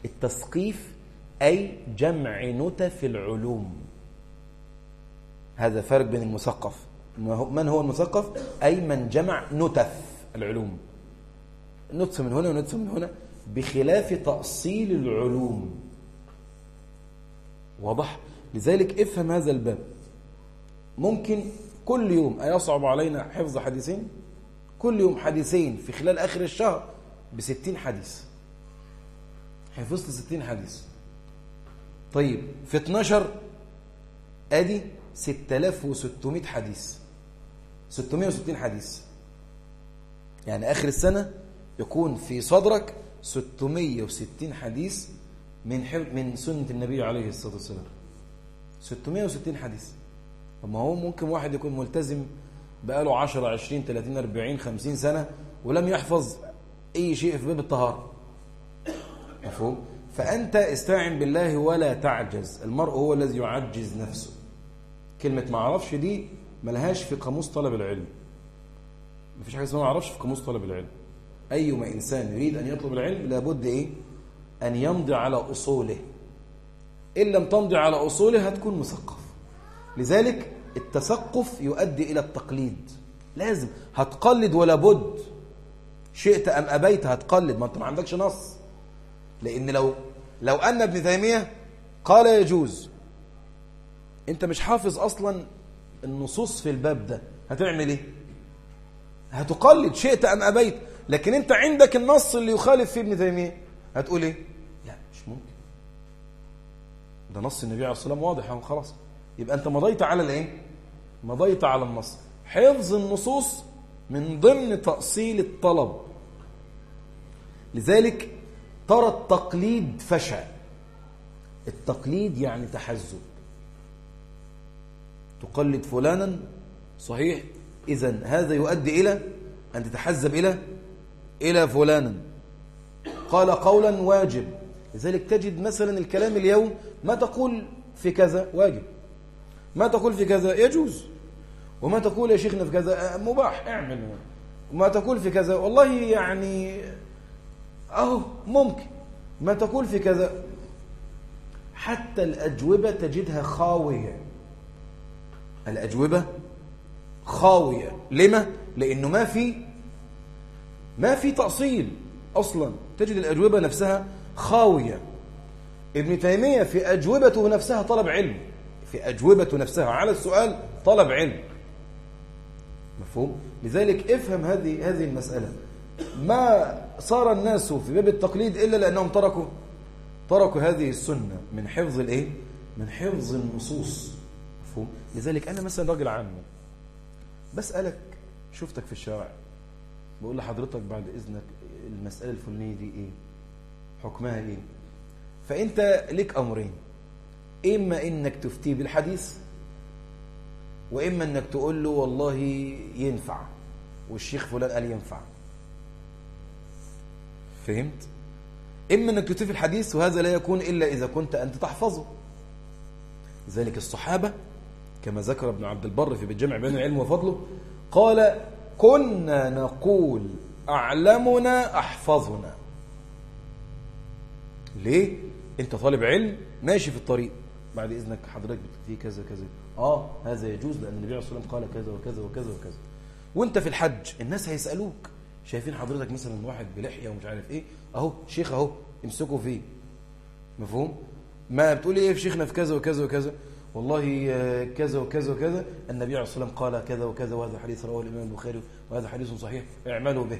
A: التثقيف أي جمع نتف العلوم. هذا فرق بين المثقف. من هو المثقف؟ أي من جمع نتف العلوم. نتف من هنا ونتف من هنا بخلاف تأصيل العلوم. واضح؟ لذلك افهم هذا الباب. ممكن كل يوم أيصعب علينا حفظ حديثين؟ كل يوم حديثين في خلال آخر الشهر بستين حديث. حفظت ستين حديث. طيب في 12 أدي 6600 حديث. 660 حديث. يعني آخر السنة يكون في صدرك 660 حديث من من سنة النبي عليه الصلاة والسلام. 660 حديث. طب ما هو ممكن واحد يكون ملتزم بقاله 10 20 30 40 50 سنة ولم يحفظ أي شيء في باب الطهارة. مفهوم؟ فأنت استعن بالله ولا تعجز. المرء هو الذي يعجز نفسه. كلمة ما أعرفش دي ملهاش في قاموس طلب العلم. مفيش حاجة اسمها ما أعرفش في قاموس طلب العلم. أيما إنسان يريد أن يطلب العلم لابد إيه؟ أن يمضي على أصوله. إن لم تمضي على أصوله هتكون مثقف. لذلك التثقف يؤدي إلى التقليد. لازم. هتقلد ولا بد. شئت أم أبيت هتقلد. ما أنت ما عندكش نص. لأن لو لو أن ابن تيمية قال يجوز انت مش حافظ أصلا النصوص في الباب ده. هتعمل إيه؟ هتقلد شئت أم أبيت. لكن أنت عندك النص اللي يخالف فيه ابن تيمية. هتقول إيه؟ لا مش ممكن. ده نص النبي عليه الصلاة والسلام واضح أهو خلاص. يبقى أنت مضيت على الإيه؟ مضيت على النص. حفظ النصوص من ضمن تأصيل الطلب. لذلك ترى التقليد فشل. التقليد يعني تحزب تقلد فلانا صحيح؟ إذا هذا يؤدي إلى أن تتحزب إلى إلى فلانا. قال قولا واجب. لذلك تجد مثلا الكلام اليوم ما تقول في كذا؟ واجب. ما تقول في كذا؟ يجوز. وما تقول يا شيخنا في كذا؟ مباح. اعمل. ما تقول في كذا؟ والله يعني أهو ممكن. ما تقول في كذا؟ حتى الأجوبة تجدها خاوية. الأجوبة خاوية. لما؟ لأنه ما في ما في تأصيل أصلا. تجد الأجوبة نفسها خاوية. ابن تيمية في أجوبته نفسها طلب علم. في أجوبته نفسها. على السؤال طلب علم. مفهوم؟ لذلك افهم هذه هذه المسألة. ما صار الناس في باب التقليد إلا لأنهم تركوا تركوا هذه السنة. من حفظ الإيه؟ من حفظ النصوص. لذلك أنا مثلا راجل عام بسألك شفتك في الشارع بقول لحضرتك بعد إذنك المسألة الفلانية دي إيه؟ حكمها إيه؟ فأنت لك أمرين إما إنك تفتيه بالحديث وإما إنك تقول له والله ينفع والشيخ فلان قال ينفع. فهمت؟ إما أنك تفتيه بالحديث وهذا لا يكون إلا إذا كنت أنت تحفظه. ذلك الصحابة كما ذكر ابن عبد البر في بالجمع بين العلم وفضله قال كنا نقول أعلمنا أحفظنا. ليه؟ أنت طالب علم ماشي في الطريق. بعد إذنك حضرتك في كذا كذا آه هذا يجوز لأن النبي عليه الصلاه والسلام قال كذا وكذا وكذا وكذا. وأنت في الحج الناس هيسألوك. شايفين حضرتك مثلا واحد بلحية ومش عارف إيه؟ أهو شيخ أهو امسكوا فيه. مفهوم؟ ما بتقول إيه في شيخنا في كذا وكذا وكذا؟ والله آه، كذا وكذا وكذا. النبي عليه الصلاة والسلام قال كذا وكذا وهذا حديث رواه الإمام البخاري وهذا حديث صحيح اعملوا به.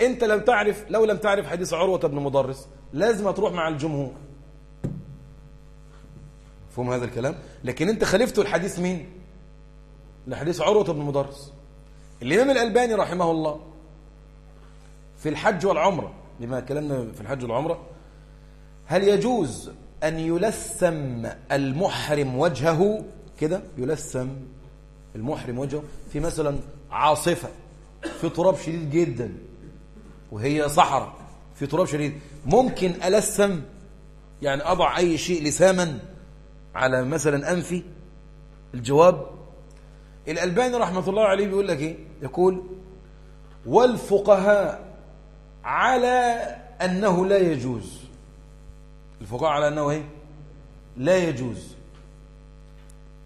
A: أنت لم تعرف لو لم تعرف حديث عروة بن مدرس لازم تروح مع الجمهور. فهم هذا الكلام؟ لكن أنت خلفته الحديث مين؟ لحديث عروة بن مدرس. الإمام الألباني رحمه الله في الحج والعمرة لما كلامنا في الحج والعمرة هل يجوز أن يلثم المحرم وجهه كده؟ يلثم المحرم وجهه في مثلا عاصفة في تراب شديد جدا وهي صحراء في تراب شديد. ممكن ألثم يعني أضع أي شيء لساما على مثلا أنفي. الجواب الألباني رحمة الله عليه بيقول لك إيه؟ يقول والفقهاء على أنه لا يجوز الفقهاء على أنه إيه؟ لا يجوز.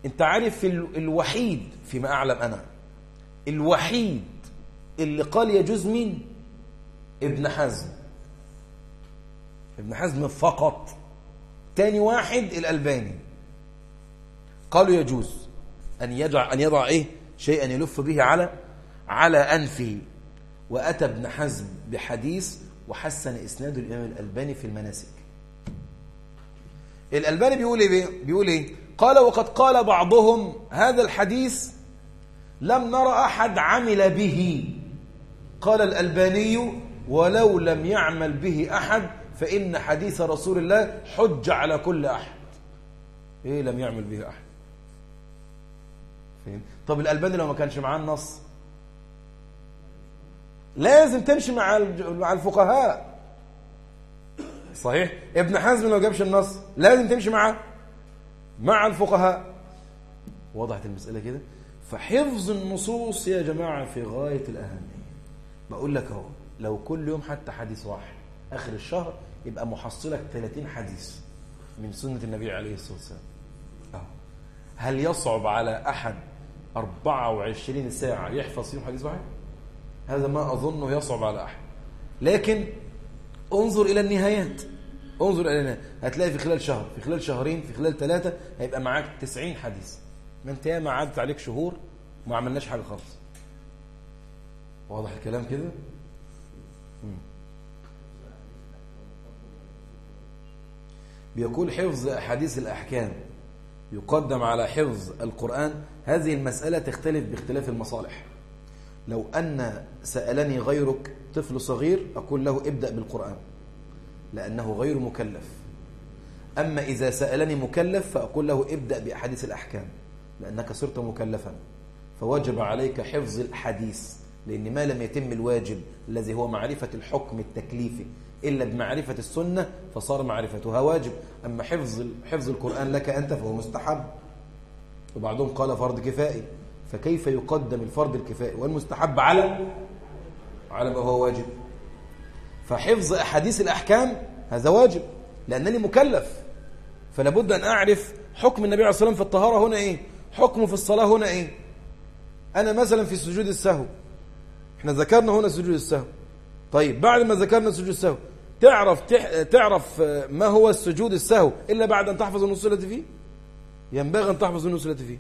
A: أنت عارف الوحيد فيما أعلم أنا. الوحيد اللي قال يجوز مين؟ ابن حزم. ابن حزم فقط. تاني واحد الألباني. قالوا يجوز أن يضع أن يضع إيه؟ شيئا يلف به على على أنفه. وأتى ابن حزم بحديث وحسن اسناده الإمام الألباني في المناسك. الألباني بيقول إيه؟ بيقول إيه؟ قال وقد قال بعضهم هذا الحديث لم نرى أحد عمل به. قال الألباني ولو لم يعمل به أحد فإن حديث رسول الله حج على كل أحد. إيه لم يعمل به أحد؟ فهم؟ طب الألباني لو ما كانش معاه النص؟ لازم تمشي مع الفقهاء. صحيح؟ ابن حزم لو جابش النص. لازم تمشي معاه مع الفقهاء. وضحت المسألة كده؟ فحفظ النصوص يا جماعة في غاية الأهمية. بقول لك أهو لو كل يوم حتى حديث واحد آخر الشهر يبقى محصلك 30 حديث من سنة النبي عليه الصلاة والسلام. أهو. هل يصعب على أحد 24 ساعة يحفظ فيهم حديث واحد؟ هذا ما أظنه يصعب على أحد. لكن انظر إلى النهايات. انظر إلى النهايات. هتلاقي في خلال شهر في خلال شهرين في خلال ثلاثة هيبقى معاك 90 حديث. ما انت ياما عدت عليك شهور ما عملناش حاجة خالص. واضح الكلام كده؟ بيقول حفظ أحاديث الأحكام. يقدم على حفظ القرآن. هذه المسألة تختلف باختلاف المصالح. لو أن سألني غيرك طفل صغير أقول له ابدأ بالقرآن لأنه غير مكلف. أما إذا سألني مكلف فأقول له ابدأ بأحاديث الأحكام لأنك صرت مكلفا. فوجب عليك حفظ الحديث لأن ما لم يتم الواجب الذي هو معرفة الحكم التكليفي إلا بمعرفة السنة فصار معرفتها واجب. أما حفظ حفظ القرآن لك أنت فهو مستحب. وبعضهم قال فرض كفائي. فكيف يقدم الفرض الكفائي والمستحب على على ما هو واجب. فحفظ أحاديث الأحكام هذا واجب لأنني مكلف. فلا بد أن أعرف حكم النبي عليه الصلاة والسلام في الطهارة هنا إيه؟ حكمه في الصلاة هنا إيه؟ أنا مثلا في سجود السهو. إحنا ذكرنا هنا سجود السهو. طيب بعد ما ذكرنا سجود السهو تعرف تح... تعرف ما هو السجود السهو إلا بعد أن تحفظ النصوص التي فيه؟ ينبغي أن تحفظ النصوص التي فيه.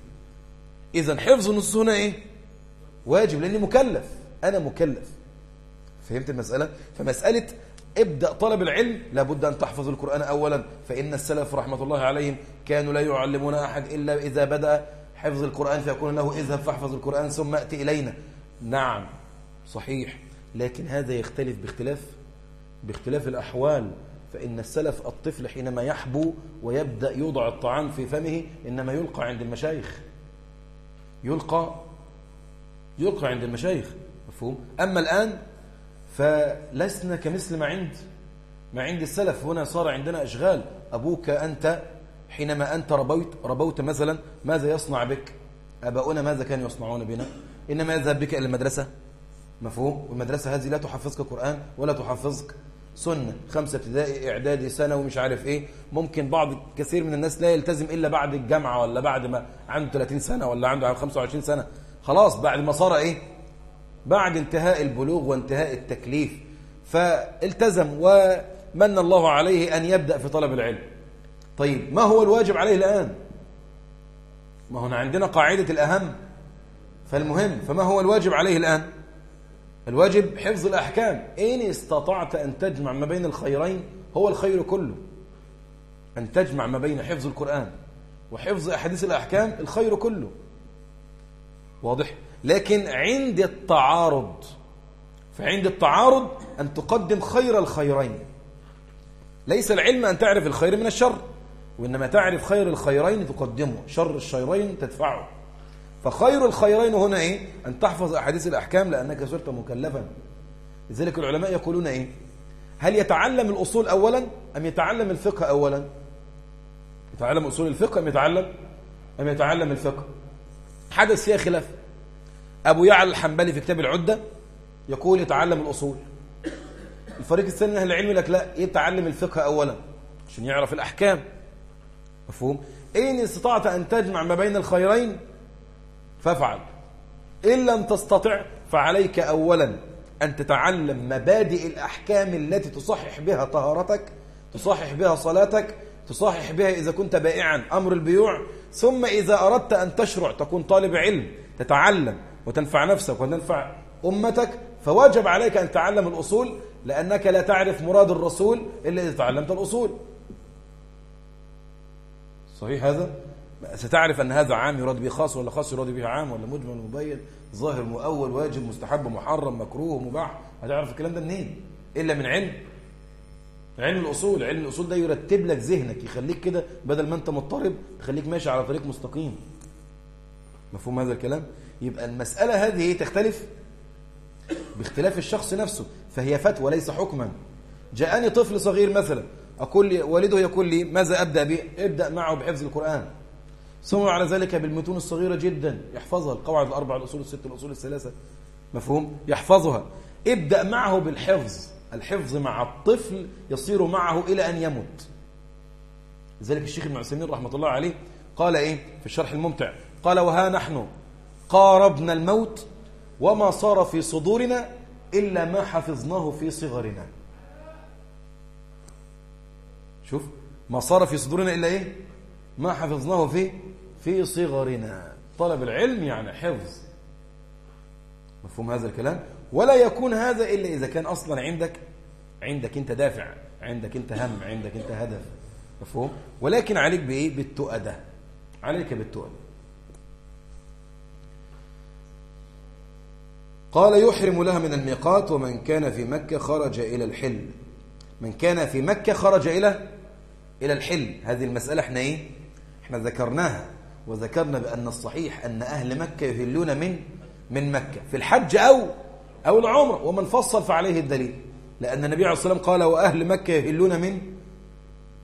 A: اذا حفظ النصوص هنا إيه؟ واجب لأني مكلف. أنا مكلف. فهمت المسألة؟ فمسألة ابدأ طلب العلم لابد أن تحفظ القرآن أولا فإن السلف رحمة الله عليهم كانوا لا يعلمون أحد إلا إذا بدأ حفظ القرآن فيقول له اذهب فاحفظ القرآن ثم أت إلينا. نعم صحيح. لكن هذا يختلف باختلاف باختلاف الأحوال. فإن السلف الطفل حينما يحبو ويبدأ يوضع الطعام في فمه إنما يلقى عند المشايخ. يلقى يلقى عند المشايخ مفهوم؟ أما الآن فلسنا كمثل ما عند ما عند السلف. هنا صار عندنا أشغال. أبوك أنت حينما أنت ربوت, ربوت مثلا ماذا يصنع بك؟ أباؤنا ماذا كانوا يصنعون بنا؟ إنما يذهب بك إلى المدرسة؟ مفهوم؟ والمدرسة هذه لا تحفظك قرآن ولا تحفظك سنه خمسة ابتدائي إعدادي ثانوي ومش عارف إيه. ممكن بعض كثير من الناس لا يلتزم إلا بعد الجامعة ولا بعد ما عنده 30 سنة ولا عنده 25 سنة. خلاص بعد ما صار إيه؟ بعد انتهاء البلوغ وانتهاء التكليف. فالتزم ومن الله عليه أن يبدأ في طلب العلم. طيب ما هو الواجب عليه الآن؟ ما هنا عندنا قاعدة الأهم. فالمهم فما هو الواجب عليه الآن؟ الواجب حفظ الأحكام. إن استطعت أن تجمع ما بين الخيرين هو الخير كله. أن تجمع ما بين حفظ القرآن وحفظ أحاديث الأحكام الخير كله. واضح؟ لكن عند التعارض فعند التعارض أن تقدم خير الخيرين. ليس العلم أن تعرف الخير من الشر وإنما تعرف خير الخيرين تقدمه. شر الشيرين تدفعه. فخير الخيرين هنا إيه؟ أن تحفظ أحاديث الأحكام لأنك صرت مكلفا. لذلك العلماء يقولون إيه؟ هل يتعلم الأصول أولا أم يتعلم الفقه أولا؟ يتعلم أصول الفقه أم يتعلم؟ أم يتعلم الفقه؟ حدث فيها خلاف. أبو يعلى الحنبلي في كتاب العدة يقول يتعلم الأصول. الفريق الثاني أهل العلم لك لا يتعلم الفقه أولا عشان يعرف الأحكام. مفهوم؟ إن استطعت أن تجمع ما بين الخيرين فافعل. إن لم تستطع فعليك أولا أن تتعلم مبادئ الأحكام التي تصحح بها طهارتك تصحح بها صلاتك تصحح بها إذا كنت بائعا. أمر البيوع. ثم إذا أردت أن تشرع تكون طالب علم تتعلم وتنفع نفسك وتنفع أمتك فواجب عليك أن تعلم الأصول لأنك لا تعرف مراد الرسول إلا إذا تعلمت الأصول. صحيح هذا؟ ستعرف أن هذا عام يراد به خاص ولا خاص يراد به عام ولا مجمل مبين ظاهر مؤول واجب مستحب محرم مكروه مباح هتعرف الكلام ده منين؟ إلا من علم. علم الأصول علم الأصول ده يرتب لك ذهنك يخليك كده بدل ما أنت مضطرب يخليك ماشي على طريق مستقيم. مفهوم هذا الكلام؟ يبقى المسألة هذه تختلف باختلاف الشخص نفسه فهي فتوى ليس حكما. جاءني طفل صغير مثلا أقول لي والده يقول لي ماذا أبدأ به؟ ابدأ معه بحفظ القرآن. ثم على ذلك بالمتون الصغيرة جدا. يحفظها. القواعد الأربع الأصول الست الأصول الثلاثة. مفهوم؟ يحفظها. ابدأ معه بالحفظ. الحفظ مع الطفل يصير معه إلى أن يموت لذلك الشيخ ابن رحمة الله عليه قال إيه؟ في الشرح الممتع. قال وها نحن قاربنا الموت وما صار في صدورنا إلا ما حفظناه في صغرنا. شوف. ما صار في صدورنا إلا إيه؟ ما حفظناه في في صغرنا. طلب العلم يعني حفظ. مفهوم هذا الكلام؟ ولا يكون هذا إلا إذا كان أصلا عندك عندك أنت دافع عندك أنت هم عندك أنت هدف. مفهوم؟ ولكن عليك بإيه؟ بالتؤدة. عليك بالتؤدة. قال يحرم لها من الميقات ومن كان في مكة خرج إلى الحل. من كان في مكة خرج إلى إلى الحل. هذه المسألة إحنا إيه؟ إحنا ذكرناها. وذكرنا بأن الصحيح أن أهل مكة يهلون من من مكة في الحج أو أو العمرة ومن فصل فعليه الدليل. لأن النبي عليه الصلاة والسلام قال وأهل مكة يهلون من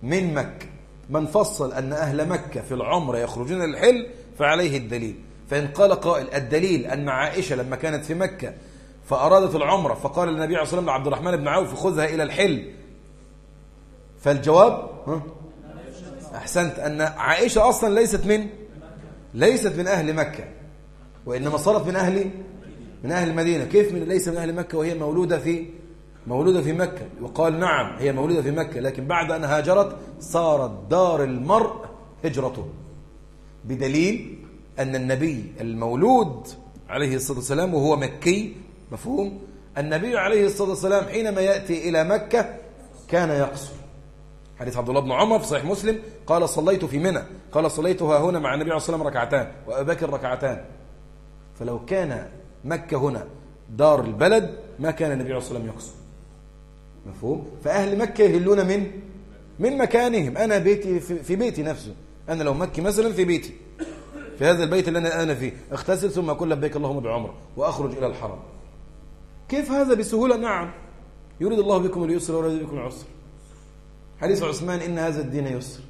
A: من مكة. من فصل أن أهل مكة في العمرة يخرجون للحل فعليه الدليل. فإن قال قائل الدليل أن عائشة لما كانت في مكة فأرادت العمرة فقال النبي عليه الصلاة والسلام لعبد الرحمن بن عوف خذها إلى الحل. فالجواب؟ أحسنت أن عائشة أصلا ليست من ليست من أهل مكة وإنما صارت من أهل من أهل المدينة. كيف من ليس من أهل مكة وهي مولودة في مولودة في مكة؟ وقال نعم هي مولودة في مكة لكن بعد أن هاجرت صارت دار المرء هجرته. بدليل أن النبي المولود عليه الصلاة والسلام وهو مكي مفهوم؟ النبي عليه الصلاة والسلام حينما يأتي إلى مكة كان يقصر. حديث عبد الله بن عمر في صحيح مسلم قال صليت في منى قال صليتها هنا مع النبي عليه الصلاة والسلام ركعتان وأبا بكر ركعتان. فلو كان مكة هنا دار البلد ما كان النبي عليه الصلاة والسلام يقصر مفهوم؟ فأهل مكة يهلون من من مكانهم. أنا بيتي في بيتي نفسه. أنا لو مكي مثلا في بيتي. في هذا البيت اللي أنا أنا فيه أغتسل ثم أقول لبيك اللهم بعمر وأخرج إلى الحرم. كيف هذا بسهولة؟ نعم. يريد الله بكم اليسر ويريد بكم العسر. حديث عثمان إن هذا الدين يسر.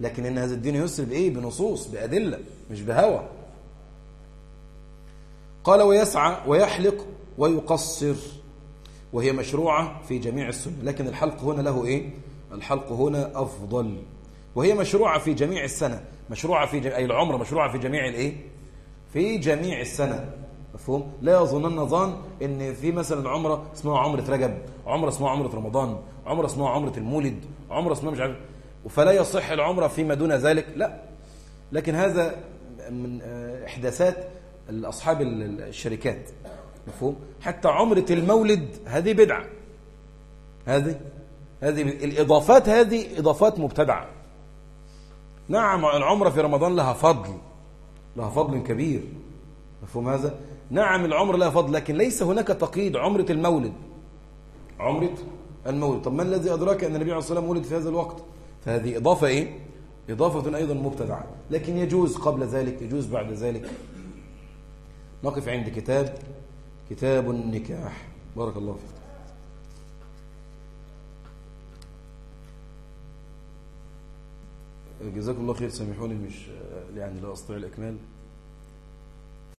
A: لكن إن هذا الدين يسر بإيه؟ بنصوص بأدلة مش بهوى. قال ويسعى ويحلق ويقصر وهي مشروعة في جميع السنة. لكن الحلق هنا له إيه؟ الحلق هنا أفضل. وهي مشروعة في جميع السنة. مشروعة في جميع أي العمر مشروعة في جميع الإيه؟ في جميع السنة. مفهوم؟ لا يظنن ظان إن في مثلا عمرة اسمها عمرة رجب عمرة اسمها عمرة رمضان عمرة اسمها عمرة المولد عمرة اسمها مش عارف فلا يصح العمرة فيما دون ذلك لا. لكن هذا من آه، إحداثات اصحاب الشركات مفهوم؟ حتى عمرة المولد هذه بدعة. هذه هذه الإضافات هذه إضافات مبتدعة. نعم العمرة في رمضان لها فضل لها فضل كبير. مفهوم هذا؟ نعم العمر لا فضل لكن ليس هناك تقييد عمرة المولد. عمرة المولد. طب ما الذي أدرك أن النبي عليه الصلاة والسلام ولد في هذا الوقت؟ فهذه إضافة إيه؟ إضافة أيضا مبتدعة. لكن يجوز قبل ذلك يجوز بعد ذلك. نقف عند كتاب كتاب النكاح. بارك الله فيك. جزاكم الله خير. سامحوني مش يعني لا أستطيع الإكمال.